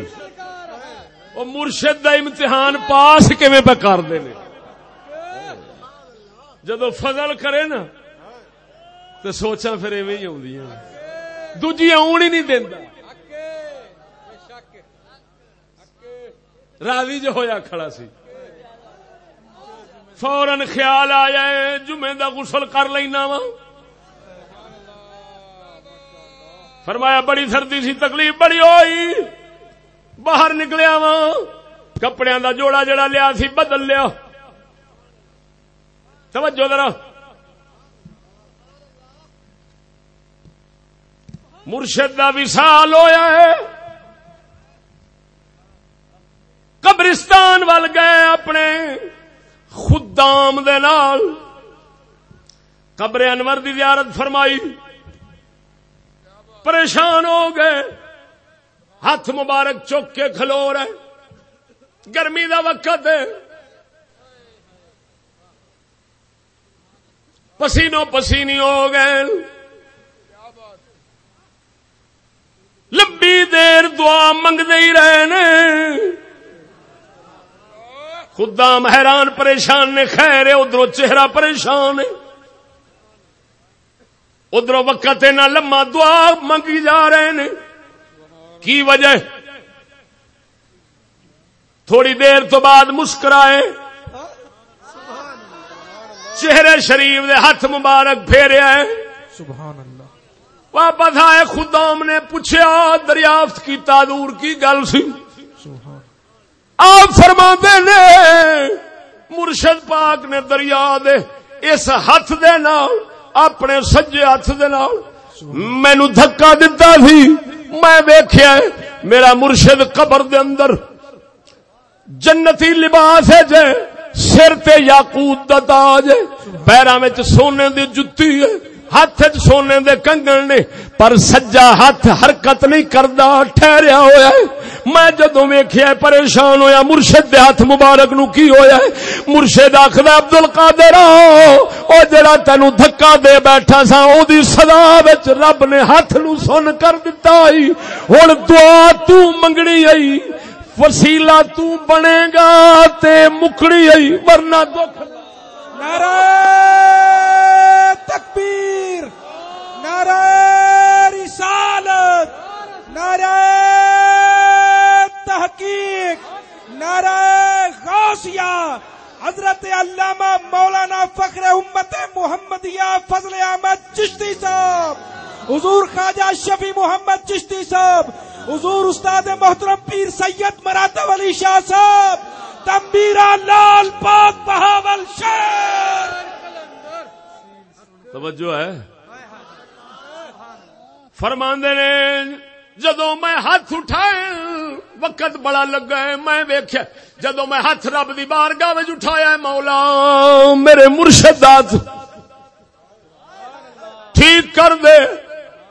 او مرشد دا امتحان پاس کیویں پہ کرتے نے؟ جدو فضل کرے نا تو سوچا پھر ایویں ہی آدی دوجی آن ہی نہیں دینا راضی جو ہویا کھڑا سی۔ فورن خیال آیا ہے جمعے دا غسل کر لینا وا۔ فرمایا بڑی سردی سی، تکلیف بڑی ہوئی۔ باہر نکلیا وا کپڑے دا جوڑا جڑا لیا سی، بدل لیا۔ توجہ ذرا۔ مرشد دا وصال ہویا ہے۔ قبرستان وال گئے اپنے خدام دے نال۔ قبر انور دی زیارت فرمائی۔ پریشان ہو گئے۔ ہاتھ مبارک چک کے کھلو رہے۔ گرمی دا وقت ہے۔ پسینو پسینی ہو گئے۔ لمبی دیر دعا منگتے ہی رہے نے۔ خدام حیران پریشان نے، خیر ادھر چہرہ پریشان ہے۔ ادھر وقت نہ لما دعا منگی جا رہے نے کی وجہ تھوڑی دیر تو بعد مسکرائے۔ چہرے شریف دے ہاتھ مبارک پھیریا ہے سبحان اللہ واپس آئے خدام نے پوچھا دریافت کی دور کی گل سی؟ آپ فرما نے مرشد پاک نے دریا دے اس ہاتھ دے نال اپنے سجے ہاتھ دے نال مینو دھکا دتا سی۔ میں ویخیا میرا مرشد قبر دے اندر جنتی لباس ہے جے، سر تے یاقوت دا تاج ہے، پیراں وچ سونے دی جُتی ہے۔ ہاتھ سونے دے کنگن نے، پر سجا ہاتھ حرکت نہیں کردا، ٹھہریا ہویا ہے۔ میں جدوں ویکھیا پریشان ہویا۔ مرشد دے ہاتھ مبارک نو کی ہویا ہے؟ مرشد آکھدا عبد القادر او جڑا تینو دھکا دے بیٹھا سا او دی سزا وچ رب نے ہاتھ نو سن کر دتا ہی۔ ہن دعا تو منگنی آئی، وسیلہ تو بنے گا تے مکڑی آئی، ورنہ دکھ نعرہ تکبیر، نعرہ رسالت، نعرہ تحقیق، نعرہ غوثیہ، حضرت علامہ مولانا فخر امت محمدیہ فضل احمد چشتی صاحب، حضور خواجہ شفی محمد چشتی صاحب، حضور استاد محترم پیر سید مراتب علی شاہ صاحب تمبیرا لال پاک بہاول شیر توجہ ہے۔ فرماندے نے جدو میں ہاتھ اٹھائے، وقت بڑا لگا ہے، میں ویخیا جدو میں ہاتھ رب دی بارگاہ وچ اٹھایا ہے، مولا، میرے مرشد ٹھیک کر دے۔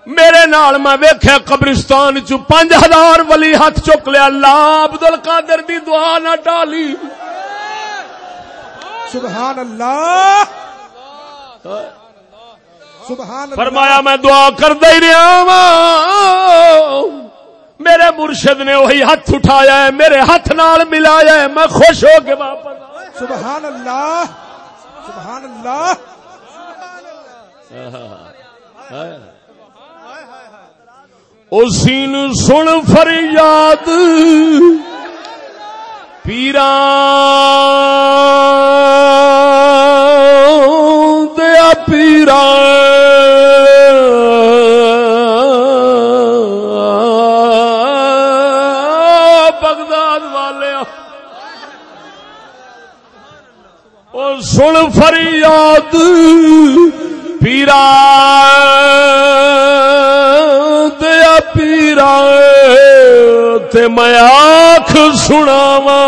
میرے نال میں ویخیا قبرستان چ پانچ ہزار ولی ہاتھ چک لیا۔ اللہ عبد القادر دی دعا نہ ڈالی۔ سبحان اللہ سبحان اللہ فرمایا میں دعا کر ہی رہا وا میرے مرشد نے وہی ہاتھ اٹھایا ہے میرے ہاتھ نال ملایا ہے۔ میں خوش ہو کے واپس۔ سبحان اللہ سبحان اللہ او سین سن فریاد۔ پیرا دیا پیرا بغداد والے۔ او سن فریاد۔ پیرا پیرا تے میں آخ سناوا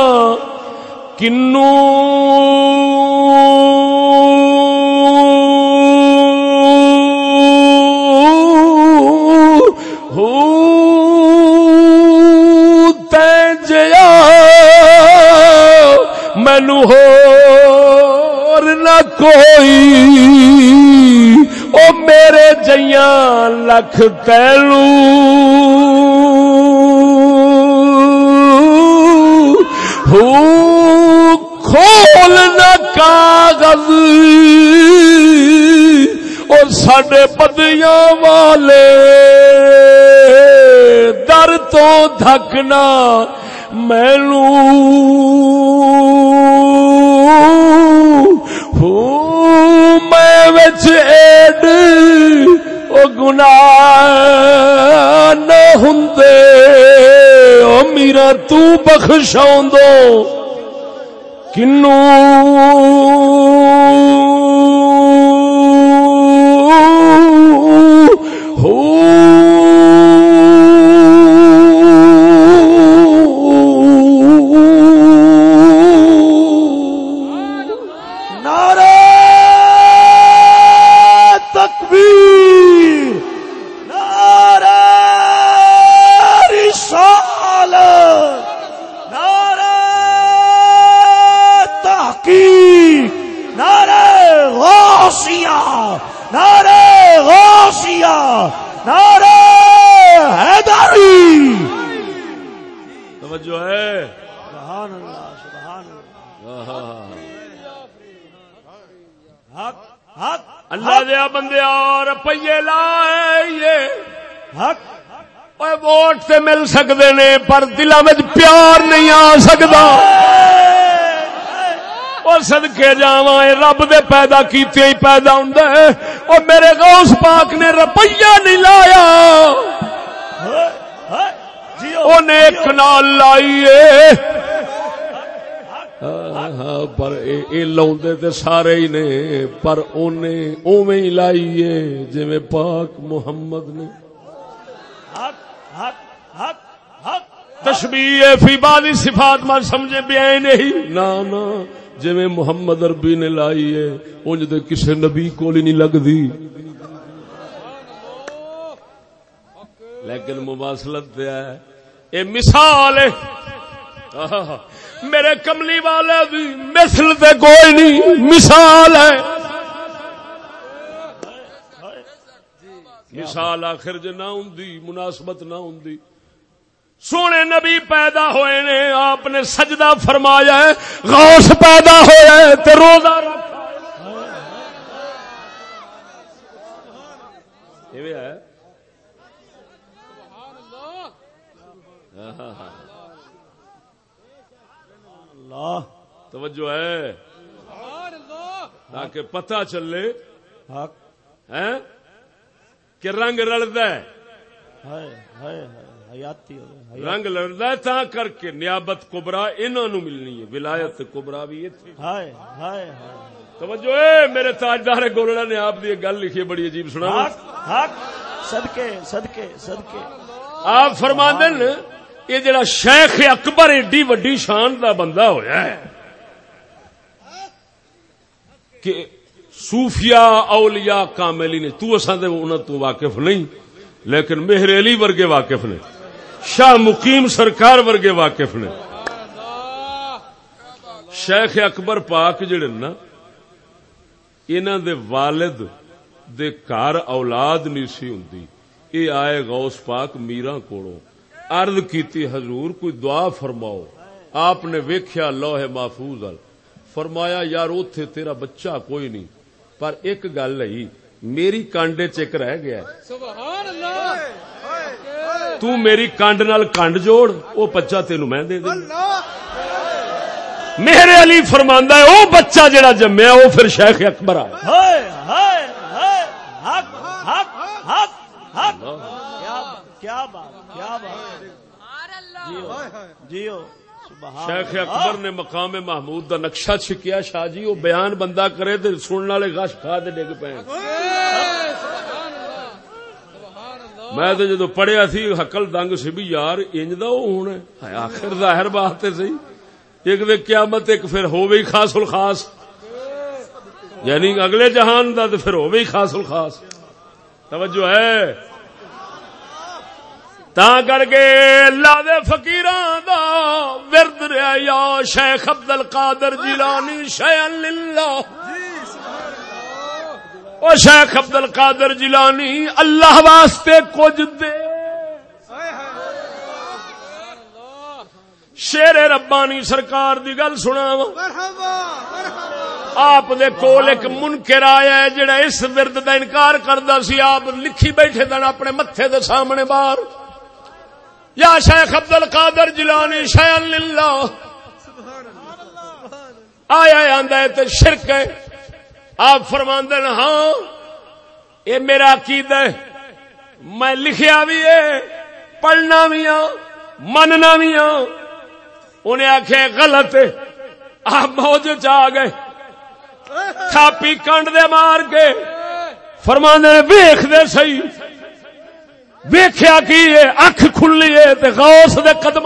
کنو۔ ہو مینو ہور نہ کوئی میرے جیاں لکھ تیلو ہو کھول نہ کاغذ۔ اور ساڈے پدیاں والے۔ در تو دھکنا مینو ہوں میں ایڈ او گناہ نہ ہوندے او میرا تو بخشاؤں دو۔ کنو اللہ بندے حق؟ اوے ووٹ تے مل سکتے نے پر دلوں میں پیار نہیں آ سکتا اور صدقے جاواں اے رب دے پیدا کیتے ہی پیدا ہوندا ہے۔ اور میرے غوث پاک نے روپیہ نہیں لایا۔ اونے ایک نال لائیے۔ ہاں پر اے تے سارے ہی نے پر اونے اوویں ہی لائیے جویں پاک محمد نے۔ حق حق حق حق۔ تشبیہ فی بعض صفات ما سمجھے بیان نہیں نا نا جویں محمد عربی نے لائی ہے انج دے کسے نبی کول ہی نہیں لگدی۔ لیکن مواصلت تے ہے۔ اے مثال ہے۔ میرے کملی والے دی مثل تے کوئی نہیں، مثال ہے۔ مثال آخر جے نہ ہوندی، مناسبت نہ ہوندی۔ سونے نبی پیدا ہوئے نے، آپ نے سجدہ فرمایا ہے، غوث پیدا ہویا ہے تے روزہ رکھا ہے۔ ایویں ہے۔ اللہ۔ توجہ ہے۔ تاکہ پتہ چلے۔ حق۔ ہیں؟ کہ رنگ رلدا ہے۔ ہائے ہائے ہائے حیاتی ہو گئے رنگ لڑدا ہے تا کر کے نیابت کبرا انہاں نو ملنی ہے۔ ولایت کبرا بھی توجہ اے میرے تاجدار گولڑا نے آپ دی ایک گل لکھی ہے بڑی عجیب سنا صدقے صدقے صدقے۔ آپ فرما دین یہ جڑا شیخ اکبر ایڈی وڈی شان دا بندہ ہویا ہے کہ صوفیاء اولیاء کاملی نے تو اساں دے انہاں تو واقف نہیں، لیکن مہر علی ورگے واقف نے، شاہ مقیم سرکار ورگے واقف نے۔ شیخ اکبر پاک جڑے نا، انہاں دے والد دے گھر اولاد نہیں سی ہوندی، اے آئے غوث پاک میرا کوڑوں عرض کیتی حضور کوئی دعا فرماؤ۔ آپ نے ویکھیا لوح محفوظ ال۔ فرمایا یار اوتھے تیرا بچہ کوئی نہیں۔ پر ایک گل ہے میری کانڈے چ ایک رہ گیا۔ ہے تو میری کانڈ نال کانڈ جوڑ او بچہ تینوں میں دے دوں۔ میرے علی فرماندا ہے او بچہ جڑا جمیا او پھر شیخ اکبر آ ہائے ہائے ہائے حق حق حق حق۔ کیا کیا بات کیا بات۔ جیو۔ جیو۔ سبحان شیخ اکبر نے مقام محمود دا نقشہ چھکیا شاہ جی وہ بیان بندہ کرے تے سننے والے غش کھا دے ڈگ پے۔ میں تو جدو پڑھیا سی حقل دنگ سی بھی یار انج دا او ہونا ہے۔ آخر ظاہر بات تے صحیح۔ ایک دے قیامت ایک پھر ہو گئی خاص الخاص یعنی اگلے جہان دا تے پھر ہو گئی خاص الخاص توجہ ہے۔ تا کر کے اللہ دے فقیراں دا ورد رہا یا شیخ عبد القادر جیلانی شیئن للہ او شیخ عبد القادر جیلانی اللہ واسطے کچھ دے شیر ربانی سرکار دی گل سنا آپ دے کول ایک منکر آیا ہے جڑا اس ورد دا انکار کردا سی آپ لکھی بیٹھے دن اپنے متھے دے سامنے باہر یا شیخ عبد القادر جلانی شیئن للہ۔ آیا آندا ہے تے شرک ہے۔ آپ فرماندے ہاں یہ میرا عقید ہے۔ میں لکھیا بھی ہے، پڑھنا بھی ہاں مننا بھی ہاں۔ انہیں آخیا غلط ہے۔ آپ موج چ گئے۔ تھاپی کنڈ دے مار کے۔ فرمانے ویخ دے سی ویخیا کی اکھ کھلی ہے غوث دے قدم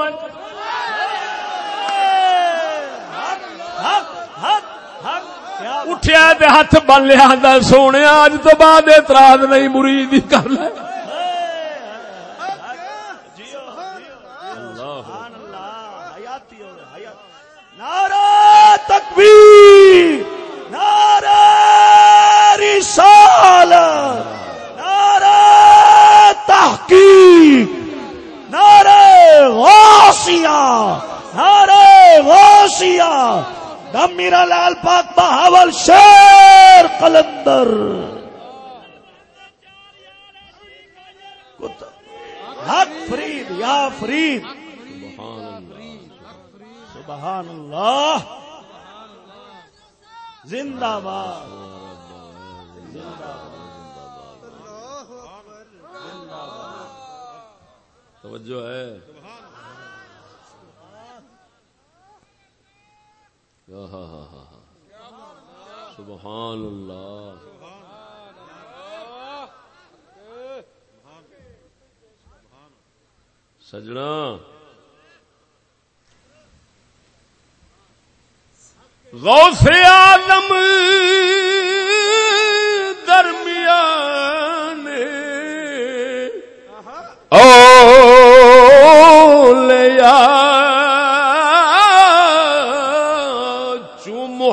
اٹھیا تے ہاتھ بن لیا دا سونے اج تو بعد اعتراض نہیں، مرید کر لے۔ نعرہ تکبیر، نعرہ رسالت۔ نعرہ تحقیق! نعرہ غوثیہ! نعرہ غوثیہ! دم میرا لال پاک بہاول شیر قلندر! حق فرید، یا فرید! سبحان اللہ! زندہ باد! توجہ ہے۔ ہاں ہاں ہاں سبحان اللہ سجنا۔ غوث آدم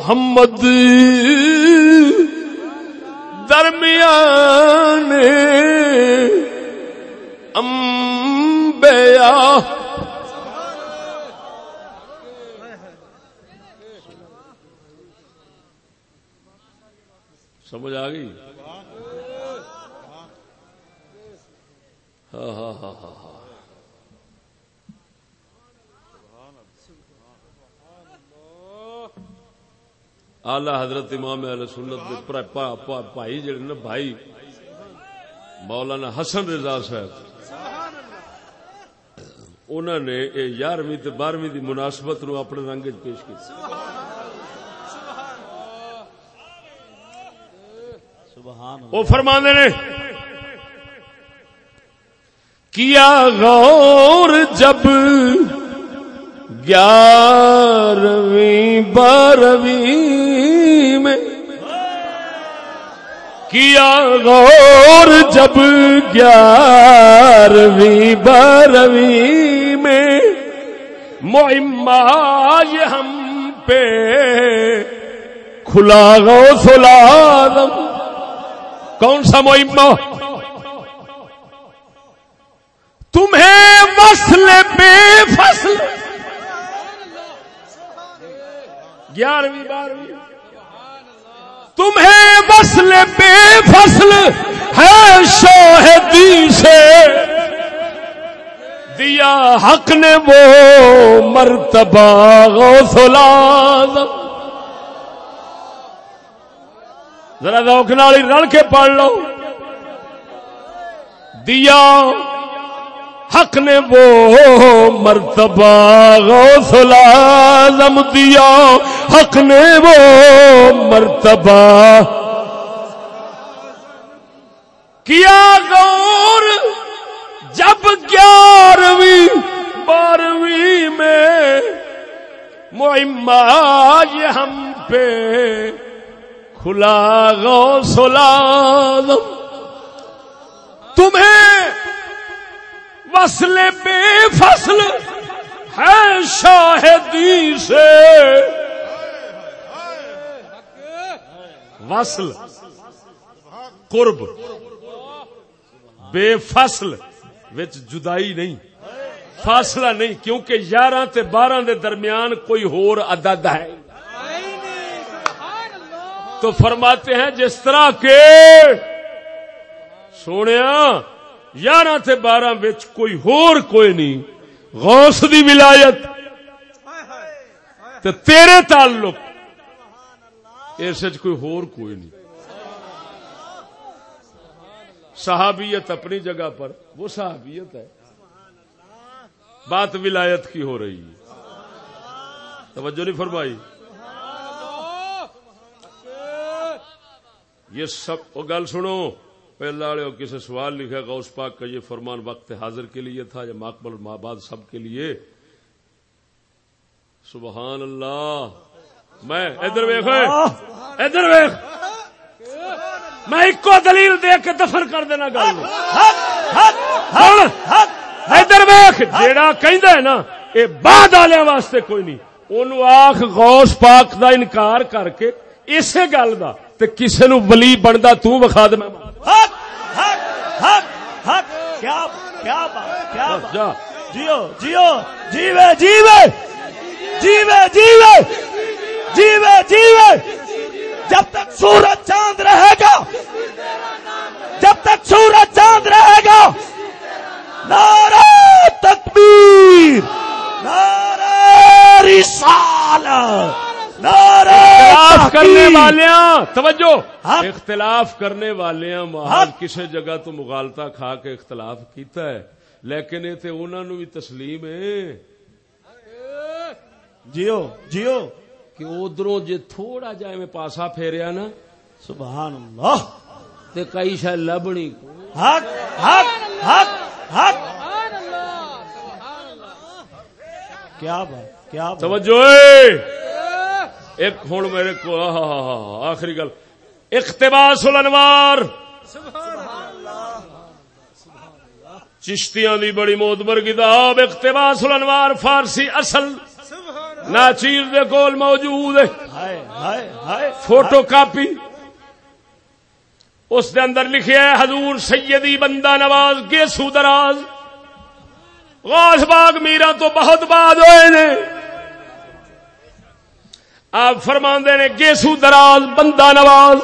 محمد۔ درمیان انبیاء۔ سمجھ آ گئی؟ ہاں ہاں ہاں ہاں, ہاں۔ آلہ حضرت امام علیہ سنت دے بھائی جڑے نا بھائی مولانا حسن رضا صاحب۔ انہوں نے یہ یارویں تے بارہویں دی مناسبت نو اپنے رنگ چ پیش کی وہ فرمانے نے کیا غور جب گیارہویں بارہویں کیا غور جب گیارہویں بارہویں میں معمہ یہ ہم پہ کھلا گو سلادم کون سا معمہ؟ تمہیں وصل بے فصل۔ گیارہویں بارہویں۔ تمہیں وصل بے فصل ہے شاہدی سے دیا حق نے وہ مرتبہ غوث العظم۔ ذرا ذوق نال رل کے پڑھ لو۔ دیا حق نے وہ مرتبہ غوث العظم دیا۔ حق نے وہ مرتبہ کیا غور۔ جب گیارہویں بارہویں میں معمہ یہ ہم پہ کھلا غوث العظم تمہیں وصل بے فصل ہے شاہدی سے۔ وصل، قرب، بے فصل وچ جدائی نہیں۔ فاصلہ نہیں، کیونکہ یارہ تے بارہ دے درمیان کوئی ہور عدد ہے۔ تو فرماتے ہیں جس طرح کے سونیا یارہ تے بارہ وچ کوئی ہور کوئی نہیں۔ غوث دی ولایت۔ تے تیرے تعلق۔ اس کوئی ہور کوئی نہیں۔ صحابیت اپنی جگہ پر، وہ صحابیت ہے۔ بات ولایت کی ہو رہی ہے۔ توجہ نہیں فرمائی۔ یہ سب گل سنو۔ پہلے والے کسی سوال لکھا غوث پاک کا یہ فرمان وقت حاضر کے لیے تھا، یا ماقبل ماباد سب کے لیے۔ سبحان اللہ۔ میں، ادھر ویخ ادھر ویخ میں ایک دلیل دے کے دفن کر دینا گل۔ ادھر ویخ جیڑا کہندا ہے نا، اے بعد والے واسطے کوئی نہیں۔ اونوں آخ غوث پاک دا انکار کر کے اسی گل دا، تے کسے نو ولی بندا تو وکھا دے میں۔ حق حق حق حق۔ کیا کیا کیا جیو جیو جیوے جیوے۔ جیوے جیوے۔ جیوے جیوے۔ جب تک سورج چاند رہے گا جب تک سورج چاند رہے گا نارا تکبیر نعرہ رسالت۔ اختلاف کرنے والیاں توجہ! اختلاف کرنے والیاں محال کسی جگہ تو مغالتا کھا کے اختلاف کیتا ہے۔ لیکن یہ تو انہوں نو بھی تسلیم ہے۔ جیو جیو! کہ ادھر جی تھوڑا جا میں پاسا پھیریا نا سبحان اللہ! تے کئی شا لبنی حق! حق! حق! حق! کیا بات کیا توجہ ایک ہوں میرے کو آخری گل۔ اقتباس الانوار۔ چشتیاں دی بڑی موتبر کتاب اقتباس الانوار فارسی اصل۔ ناچیر دے کول موجود ہے۔ Photo copy. اس دے اندر لکھیا ہے، حضور سیدی بندہ نواز کے سودراز غاز باغ میرا تو بہت بعد ہوئے نے۔ آپ فرماندے نے گیسو دراز بندہ نواز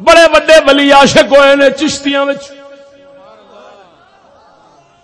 بڑے بڑے ولی عاشق ہوئے نے چشتیاں وچ۔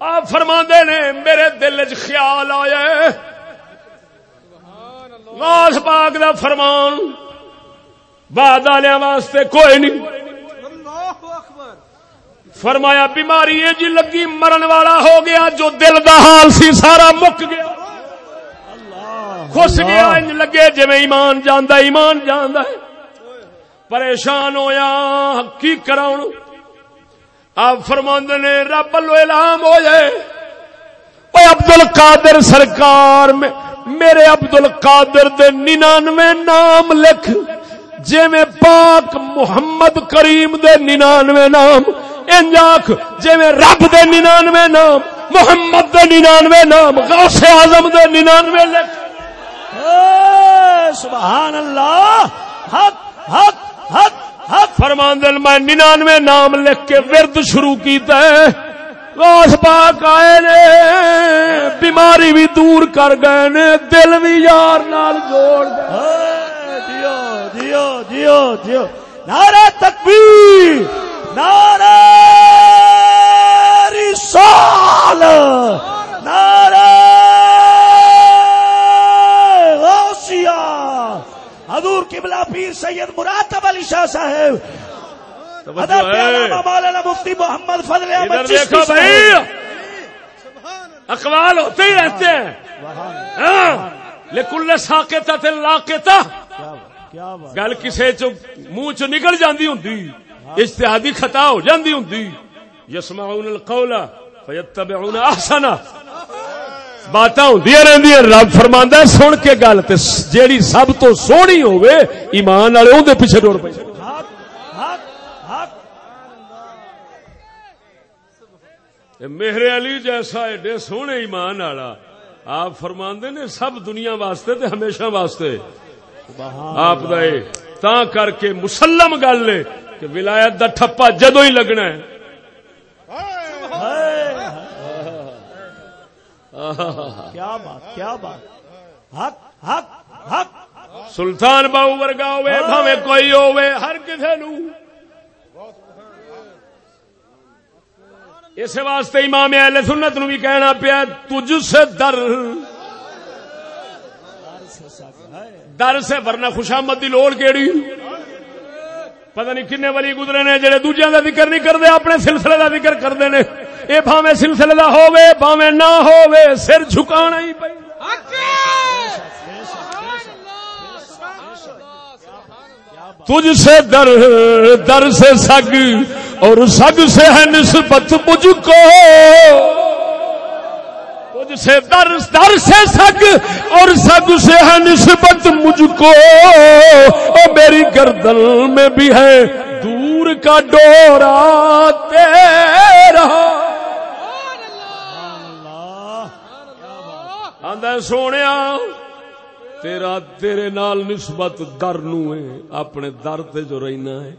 آپ فرماندے نے میرے دل چ خیال آیا ہے۔ غوث پاک دا فرمان بعد والوں واسطے کوئی نہیں۔ فرمایا بیماری ہے جی لگی مرن والا ہو گیا جو دل دا حال سی سارا مک گیا۔ خس گیا انج لگے جی ایمان جانا ایمان جانا ہے۔ پریشان ہویا کی کراؤ آپ فرماند نے رب لو الہام ہو جائے۔ اے عبد القادر سرکار میں میرے عبد القادر دے ننانوے نام لکھ۔ جی میں پاک محمد کریم دے ننانوے نام۔ انجاک جی میں رب دے ننانوے نام محمد دے ننانوے نام غوث اعظم دے ننانوے لکھ۔ سبحان اللہ حق حق حق حق۔ فرمان دل میں ننانوے نام لکھ کے ورد شروع کیتا ہے۔ غوث پاک آئے نے بیماری بھی دور کر گئے نے دل بھی یار نال جوڑ گئے۔ جیو جیو جیو جیو نعرہ تکبیر نعرہ رسال نعرہ قبلہ پیر سید مراتب علی شاہ صاحب۔ مولانا مفتی محمد فضل اقوال ہوتے ہی رہتے ہیں۔ ہاں۔ لیکن ساکتا تے لاکتا گل کسی چ منہ چ نکل جاندی ہوں اشتہادی خطا ہو جاندی ہوں یسمعون القول فیتبعون احسنہ۔ باتاں ہوندیاں رہندیاں، رب فرماندا ہے، سن کے گل تے جیڑی سب تو سونی ہوے ایمان والے اون دے پیچھے ڈور پے میرے علی جیسا ایڈے سونے ایمان والا، آپ فرماندے نے سب دنیا واسطے تے ہمیشہ واسطے۔ آپ دا تا کر کے مسلم گل ہے کہ ولایت دا ٹھپا جدو ہی لگنا ہے۔ کیا بات کیا بات حق حق حق سلطان باو ورگا ہوئے ہاں۔ بھاوے کوئی ہوے ہر کسے نو۔ اس واسطے امام اہل سنت نو بھی کہنا پیا تجھ سے در۔ در سے ورنہ خوشامد دی لوڑ کیڑی؟ پتہ نہیں کنے ولی گزرے نے جڑے دوجیاں دا ذکر نہیں کردے اپنے سلسلے دا ذکر کردے نے۔ اے بھاوے سلسلے دا ہووے بھاوے نہ ہووے، سر جھکانا ہی پئی تجھ سے در در سے سگ اور سگ سے ہے نسبت مجھ کو۔ تجھ سے در در سے سگ اور سگ سے ہے نسبت مجھ کو۔ اور میری گردن میں بھی ہے دور کا ڈورا تیرا۔ آندا سونے تیرا تیرے نال نسبت در نو ہے، اپنے در تے جو رہنا ہے۔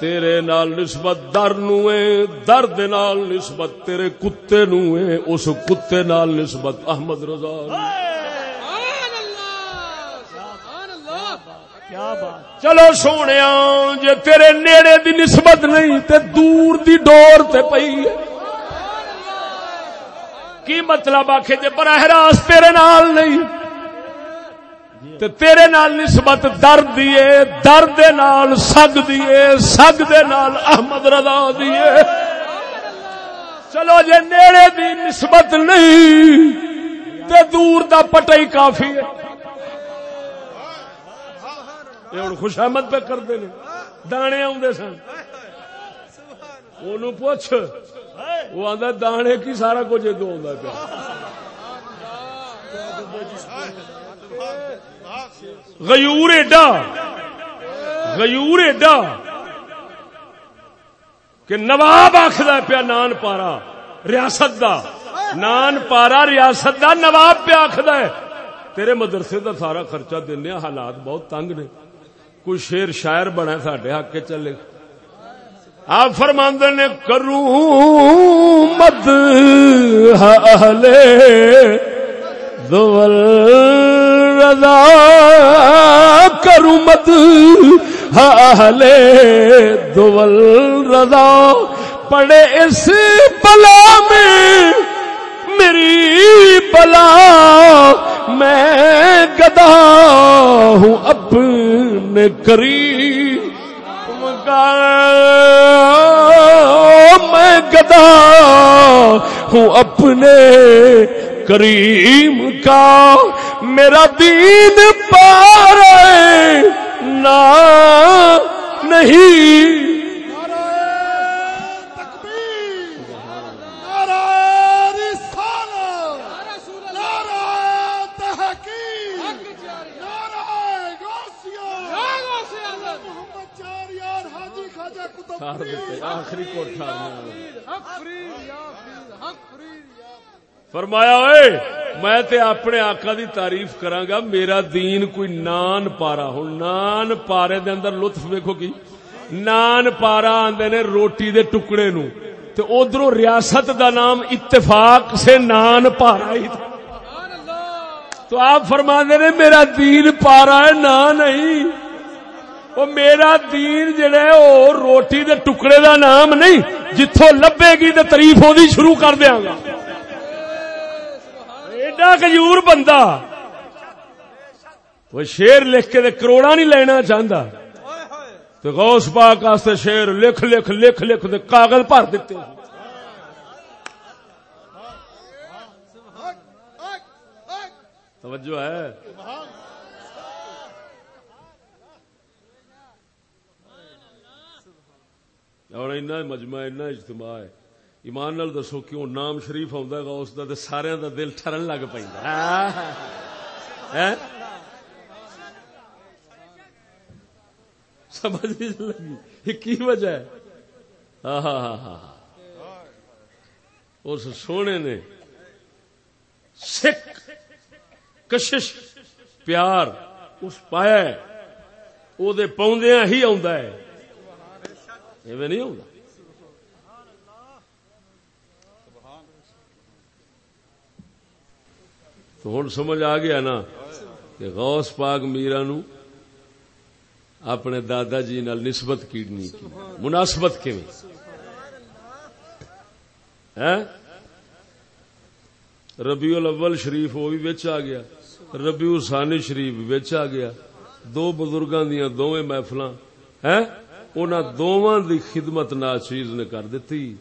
تیرے نال نسبت در نو ہے، در دے نال نسبت تیرے کتے نو ہے، اس کتے نال نسبت احمد رضا۔ چلو سونے جے تیرے نیڑے دی نسبت نہیں، تے دور دی ڈور تے پئی ہے۔ کی مطلب آخ جے براہ راست تیرے نال نہیں؟ تے تیرے نال نسبت درد دیے درد دے نال سگ دیے سگ دے نال احمد رضا دیے چلو جے نیڑے دی نسبت نہیں، تے دور دا پٹائی کافی ہے۔ یہ ہوں خوشامد پہ کرتے ہیں دانے آدھے سن۔ پوچھ، وہ آدھا دانے کی سارا کچھ ادو آ پیا۔ غیور ایڈا غیور ایڈا کہ نواب آخر پیا نان پارا ریاست دا۔ نان پارا ریاست دا نواب پہ آخد تیرے مدرسے دا سارا خرچہ دینے حالات بہت تنگ نے۔ کوئی شیر شاعر بنا سڈے حق کے چلے۔ آپ فرماند نے، کروں مد اہلے دول رضا۔ کروں مد اہلے دول رضا۔ پڑے اس بلا میں، میری بلا میں گدا ہوں اپنے قریب۔ کا میں گدا ہوں اپنے کریم کا۔ میرا دین پار نہ نہیں۔ آخری فرمایا ہوئے میں تے اپنے آقا دی تعریف کرانگا میرا دین کوئی نان پارا۔ ہوں نان پارے دے اندر لطف ویکھو کی؟ نان پارا آندے نے روٹی دے ٹکڑے نو۔ تے ادھروں ریاست دا نام اتفاق سے نان پارا ہی تھا۔ تو آپ فرما دے نے، میرا دین پارا ہے نا نہیں۔ وہ میرا دین جڑا ہے وہ روٹی دے ٹکڑے دا نام نہیں، جتھوں لبے گی تے تعریف ہوندی شروع کر دیاں گا۔ ایڈا کجور بندہ۔ وہ شیر لکھ کے تے کروڑا نہیں لینا چاہندا۔ تے غوث پاک واسطے شیر لکھ لکھ لکھ لکھ تے کاغذ بھر دیتے۔ توجہ ہے۔ اور اینا مجمع اینا اجتماع ہے۔ ایمان نال دسو کیوں نام شریف آندا ہے، اس دا تے سارے دا دل ٹھرن لگ پیندا ہے۔ سمجھ نہیں لگی۔ یہ کی وجہ ہے؟ ہاں ہاں ہاں اس سونے نے سکھ، کشش، پیار اس پایا ہے۔ او دے پاؤندیاں ہی آندا ہے۔ ایویں نہیں آندا تو ہوں سمجھ آ گیا نا کہ غوث پاک میرا نو اپنے دادا جی نال نسبت کیڑنی کی مناسبت کیویں ہیں ربیع الاول شریف وہ بھی بچ آ گیا ربیع ثانی شریف بچ آ گیا دو بزرگاں دیاں دوویں محفلاں ہیں انہاں دوواں دی خدمت ناچیز نے کر دتی۔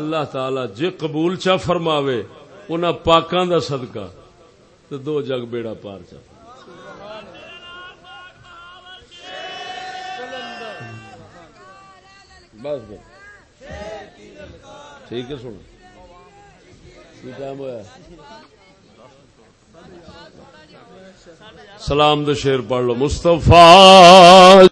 اللہ تعالی جے قبول چا فرماوے، انہاں پاکاں دا صدقہ تے دو جگ بیڑا پار چا۔ بس بس۔ ٹھیک ہے سن کی ٹائم ہوا سلام دے شیر پڑھ لو۔ مصطفیٰ